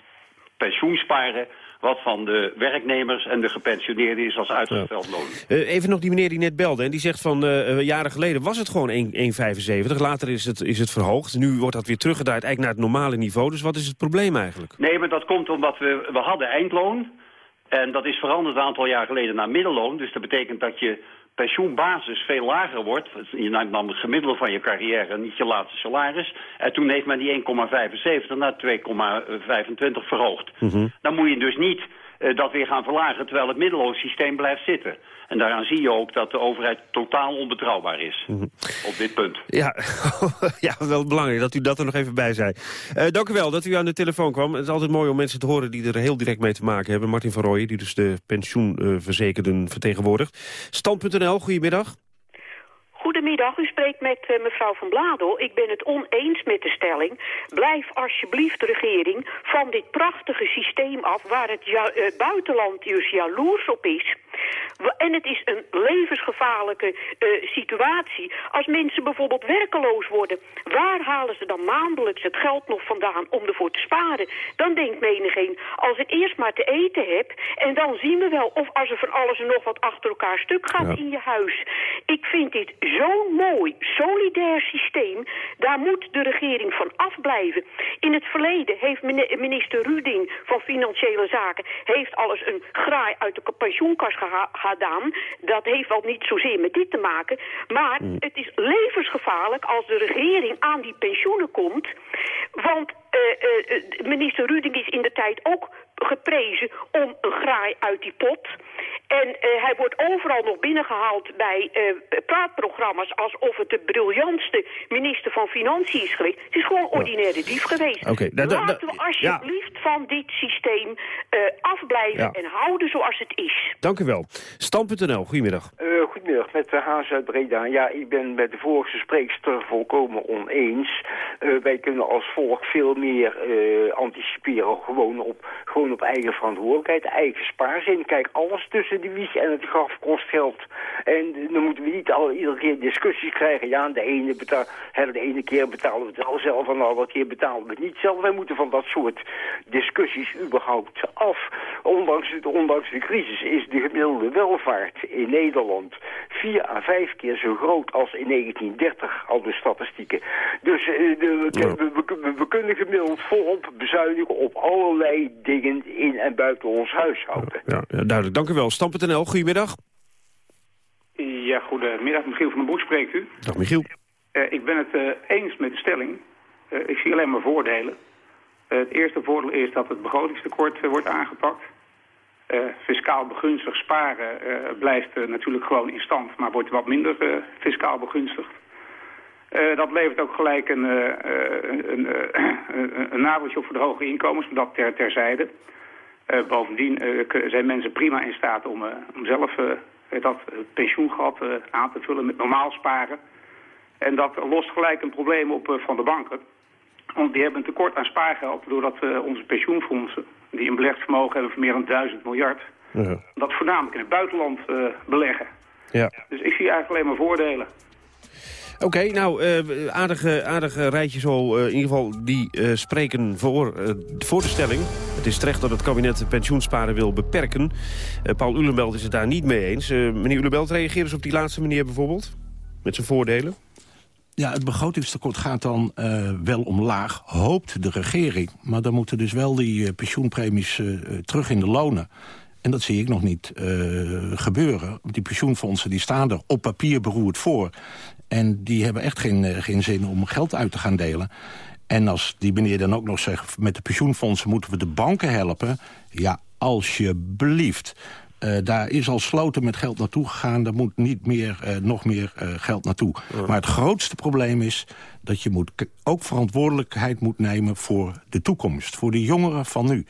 pensioensparen wat van de werknemers en de gepensioneerden is als uitgesteld loon. Uh, even nog die meneer die net belde en die zegt van uh, jaren geleden was het gewoon 1,75. Later is het, is het verhoogd. Nu wordt dat weer teruggedraaid eigenlijk naar het normale niveau. Dus wat is het probleem eigenlijk? Nee, maar dat komt omdat we, we hadden eindloon. En dat is veranderd een aantal jaar geleden naar middelloon. Dus dat betekent dat je pensioenbasis veel lager wordt. Je neemt dan het gemiddelde van je carrière, niet je laatste salaris. En toen heeft men die 1,75 naar 2,25 verhoogd. Dan moet je dus niet uh, dat weer gaan verlagen terwijl het middelloonsysteem blijft zitten. En daaraan zie je ook dat de overheid totaal onbetrouwbaar is op dit punt. Ja, *laughs* ja, wel belangrijk dat u dat er nog even bij zei. Uh, dank u wel dat u aan de telefoon kwam. Het is altijd mooi om mensen te horen die er heel direct mee te maken hebben. Martin van Rooyen, die dus de pensioenverzekerden vertegenwoordigt. Stand.nl, goedemiddag. Goedemiddag, u spreekt met uh, mevrouw Van Bladel. Ik ben het oneens met de stelling. Blijf alsjeblieft, regering, van dit prachtige systeem af... waar het ja, uh, buitenland dus jaloers op is. En het is een levensgevaarlijke uh, situatie. Als mensen bijvoorbeeld werkeloos worden... waar halen ze dan maandelijks het geld nog vandaan om ervoor te sparen? Dan denkt menigeen, als ik eerst maar te eten heb... en dan zien we wel of als er van alles en nog wat achter elkaar stuk gaat ja. in je huis. Ik vind dit zo'n mooi, solidair systeem. Daar moet de regering van afblijven. In het verleden heeft minister Ruding van Financiële Zaken... heeft alles een graai uit de pensioenkas gedaan. Dat heeft wel niet zozeer met dit te maken. Maar mm. het is levensgevaarlijk als de regering aan die pensioenen komt. Want minister Ruding is in de tijd ook geprezen om een graai uit die pot. En uh, hij wordt overal nog binnengehaald bij uh, praatprogramma's... alsof het de briljantste minister van Financiën is geweest. Het is gewoon ordinaire dief geweest. Okay, da, da, da, Laten we alsjeblieft ja. van dit systeem uh, afblijven ja. en houden zoals het is. Dank u wel. Stam.nl, goedemiddag. goedemiddag, met de Haas uit Breda. Ja, ik ben met de vorige spreekster volkomen oneens. wij kunnen als volk veel meer anticiperen, gewoon op... Gewoon op eigen verantwoordelijkheid, eigen spaarzin. Kijk, alles tussen de wieg en het graf kost geld. En dan moeten we niet al, iedere keer discussies krijgen. Ja, de ene, betaal, de ene keer betalen we het al zelf en de andere keer betalen we het niet zelf. Wij moeten van dat soort discussies überhaupt af. Ondanks, het, ondanks de crisis is de gemiddelde welvaart in Nederland vier à vijf keer zo groot als in 1930, al de statistieken. Dus uh, de, we, we, we, we kunnen gemiddeld volop bezuinigen op allerlei dingen in en buiten ons huishouden. Ja, ja duidelijk. Dank u wel. Stam.nl, goedemiddag. Ja, goedemiddag. Michiel van den Boek spreekt u. Dag Michiel. Uh, ik ben het uh, eens met de stelling. Uh, ik zie alleen maar voordelen. het eerste voordeel is dat het begrotingstekort wordt aangepakt. fiscaal begunstigd sparen blijft natuurlijk gewoon in stand, maar wordt wat minder fiscaal begunstigd. Uh, dat levert ook gelijk een, uh, een, een, op voor de hoge inkomens, maar dat ter, terzijde. Bovendien zijn mensen prima in staat om, om zelf dat pensioengat aan te vullen met normaal sparen. En dat lost gelijk een probleem op van de banken. Want die hebben een tekort aan spaargeld doordat onze pensioenfondsen, die een belegd vermogen hebben van meer dan 1000 miljard, -huh. dat voornamelijk in het buitenland beleggen. Ja. Dus ik zie eigenlijk alleen maar voordelen. Oké, nou, uh, aardige, aardige rijtje zo. Uh, in ieder geval, die uh, spreken voor, voor de stelling. Het is terecht dat het kabinet pensioensparen wil beperken. Paul Ulenbelt is het daar niet mee eens. meneer Ulenbelt, reageer eens op die laatste meneer bijvoorbeeld. Met zijn voordelen. Ja, het begrotingstekort gaat dan uh, wel omlaag, hoopt de regering. Maar dan moeten dus wel die pensioenpremies terug in de lonen. En dat zie ik nog niet gebeuren. Die pensioenfondsen die staan er op papier beroerd voor. En die hebben echt geen, geen zin om geld uit te gaan delen. En als die meneer dan ook nog zegt... met de pensioenfondsen moeten we de banken helpen... ja, alsjeblieft. Uh, daar is al sloten met geld naartoe gegaan. Daar moet niet meer, uh, nog meer uh, geld naartoe. Maar het grootste probleem is dat je moet ook verantwoordelijkheid moet nemen... voor de toekomst, voor de jongeren van nu.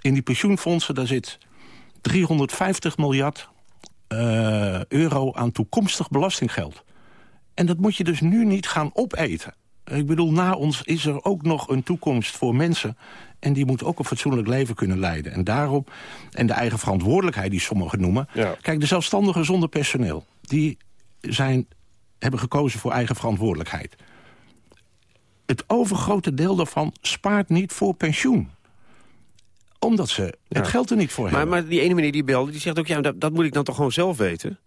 In die pensioenfondsen daar zit 350 miljard euro aan toekomstig belastinggeld. En dat moet je dus nu niet gaan opeten. Ik bedoel, na ons is er ook nog een toekomst voor mensen. En die moeten ook een fatsoenlijk leven kunnen leiden. En daarom, en de eigen verantwoordelijkheid die sommigen noemen... Kijk, de zelfstandigen zonder personeel... die zijn, hebben gekozen voor eigen verantwoordelijkheid. Het overgrote deel daarvan spaart niet voor pensioen omdat ze het geld er niet voor maar, hebben. Maar die ene meneer die belde, die zegt ook... ja, dat, dat moet ik dan toch gewoon zelf weten?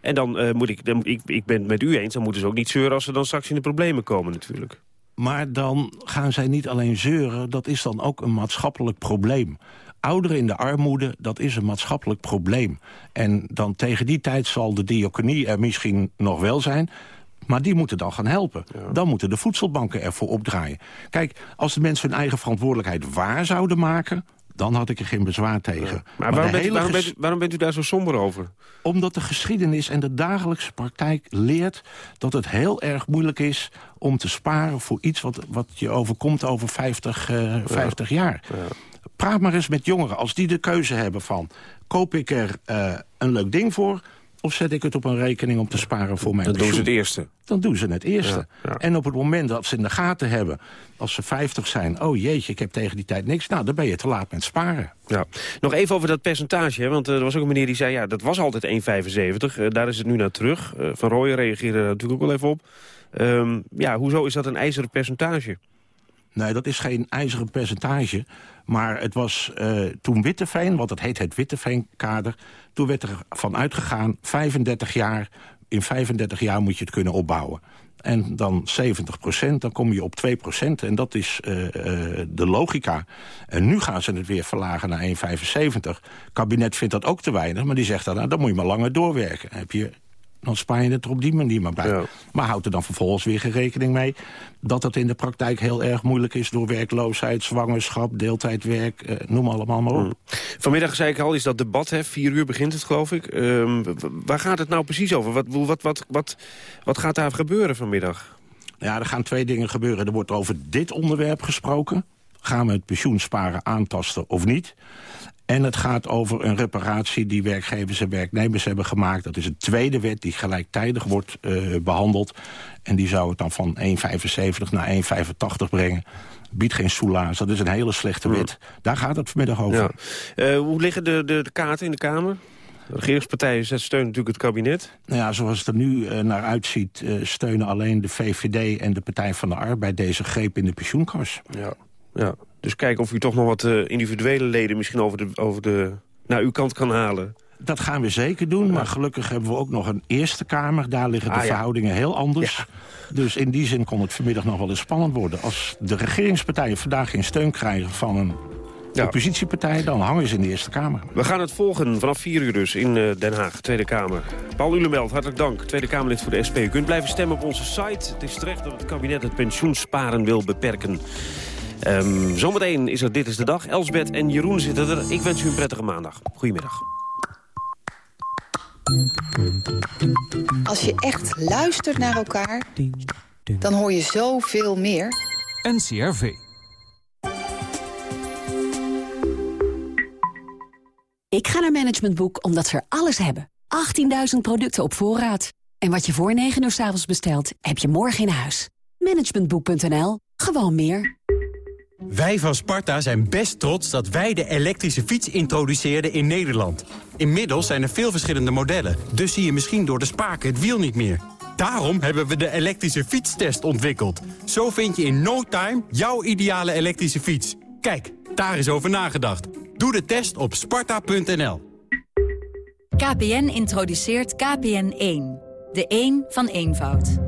En dan uh, moet ik, dan, ik, ik ben het met u eens, dan moeten ze ook niet zeuren... als ze dan straks in de problemen komen natuurlijk. Maar dan gaan zij niet alleen zeuren, dat is dan ook een maatschappelijk probleem. Ouderen in de armoede, dat is een maatschappelijk probleem. En dan tegen die tijd zal de diaconie er misschien nog wel zijn... Maar die moeten dan gaan helpen. Dan moeten de voedselbanken ervoor opdraaien. Kijk, als de mensen hun eigen verantwoordelijkheid waar zouden maken dan had ik er geen bezwaar tegen. Maar, waarom, bent, waarom, bent, waarom, bent, u daar zo somber over? Omdat de geschiedenis en de dagelijkse praktijk leert... dat het heel erg moeilijk is om te sparen voor iets wat, wat je overkomt over 50, uh, 50 jaar. Ja. Praat maar eens met jongeren, als die de keuze hebben van... koop ik er uh, een leuk ding voor of zet ik het op een rekening om te sparen voor mijn Dan pensioen? doen ze het eerste. Dan doen ze het eerste. Ja, ja. En op het moment dat ze in de gaten hebben, als ze 50 zijn... oh jeetje, ik heb tegen die tijd niks, nou, dan ben je te laat met sparen. Ja. Nog even over dat percentage, hè? want uh, er was ook een meneer die zei... ja, dat was altijd 1,75, uh, daar is het nu naar terug. Uh, Van Rooyen reageerde daar natuurlijk ook wel even op. Um, ja, hoezo is dat een ijzeren percentage? Nee, dat is geen ijzeren percentage. Maar het was uh, toen Witteveen, want het heet het Witteveen-kader... toen werd er van uitgegaan, 35 jaar, in 35 jaar moet je het kunnen opbouwen. En dan 70 procent, dan kom je op 2 procent. En dat is uh, uh, de logica. En nu gaan ze het weer verlagen naar 1,75. Het kabinet vindt dat ook te weinig, maar die zegt dan... Nou, dan moet je maar langer doorwerken. Heb je dan spaar je het er op die manier maar bij. Ja. Maar houdt er dan vervolgens weer geen rekening mee... dat het in de praktijk heel erg moeilijk is... door werkloosheid, zwangerschap, deeltijdwerk, eh, noem allemaal maar op. Mm. Vanmiddag zei ik al, is dat debat, hè? vier uur begint het geloof ik. Um, waar gaat het nou precies over? Wat, wat, wat, wat, wat gaat daar gebeuren vanmiddag? Ja, er gaan twee dingen gebeuren. Er wordt over dit onderwerp gesproken. Gaan we het pensioensparen aantasten of niet? En het gaat over een reparatie die werkgevers en werknemers hebben gemaakt. Dat is een tweede wet die gelijktijdig wordt uh, behandeld. En die zou het dan van 1,75 naar 1,85 brengen. Biedt geen soelaas. Dat is een hele slechte wet. Daar gaat het vanmiddag over. Ja. Uh, hoe liggen de, de, de kaarten in de Kamer? De regeringspartijen steunen natuurlijk het kabinet. Nou ja, zoals het er nu uh, naar uitziet... Uh, steunen alleen de VVD en de Partij van de Arbeid... deze greep in de pensioenkas. Ja, ja. Dus kijken of u toch nog wat uh, individuele leden misschien over de, over de, naar uw kant kan halen. Dat gaan we zeker doen, maar gelukkig hebben we ook nog een Eerste Kamer. Daar liggen de ah, verhoudingen heel anders. Ja. Dus in die zin kon het vanmiddag nog wel eens spannend worden. Als de regeringspartijen vandaag geen steun krijgen van een ja. oppositiepartij... dan hangen ze in de Eerste Kamer. We gaan het volgen vanaf 4 uur dus in uh, Den Haag, Tweede Kamer. Paul Ulemeld, hartelijk dank. Tweede Kamerlid voor de SP. U kunt blijven stemmen op onze site. Het is terecht dat het kabinet het pensioensparen wil beperken. Um, zometeen is er Dit is de Dag. Elsbeth en Jeroen zitten er. Ik wens u een prettige maandag. Goedemiddag. Als je echt luistert naar elkaar, dan hoor je zoveel meer. NCRV. Ik ga naar Management Boek omdat ze er alles hebben. 18.000 producten op voorraad. En wat je voor 9 uur s avonds bestelt, heb je morgen in huis. Managementboek.nl. Gewoon meer. Wij van Sparta zijn best trots dat wij de elektrische fiets introduceerden in Nederland. Inmiddels zijn er veel verschillende modellen, dus zie je misschien door de spaken het wiel niet meer. Daarom hebben we de elektrische fietstest ontwikkeld. Zo vind je in no time jouw ideale elektrische fiets. Kijk, daar is over nagedacht. Doe de test op sparta.nl. KPN introduceert KPN1. De 1 van eenvoud.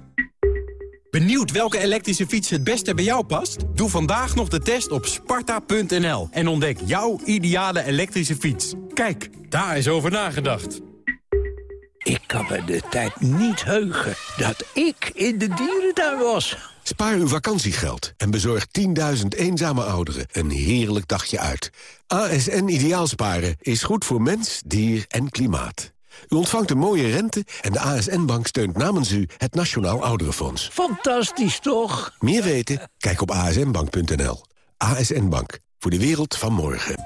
Benieuwd welke elektrische fiets het beste bij jou past? Doe vandaag nog de test op sparta.nl en ontdek jouw ideale elektrische fiets. Kijk, daar is over nagedacht. Ik kan me de tijd niet heugen dat ik in de dierentuin was. Spaar uw vakantiegeld en bezorg 10.000 eenzame ouderen een heerlijk dagje uit. ASN Ideaalsparen is goed voor mens, dier en klimaat. U ontvangt een mooie rente en de ASN-bank steunt namens u het Nationaal Ouderenfonds. Fantastisch, toch? Meer weten? Kijk op asnbank.nl. ASN Bank, voor de wereld van morgen.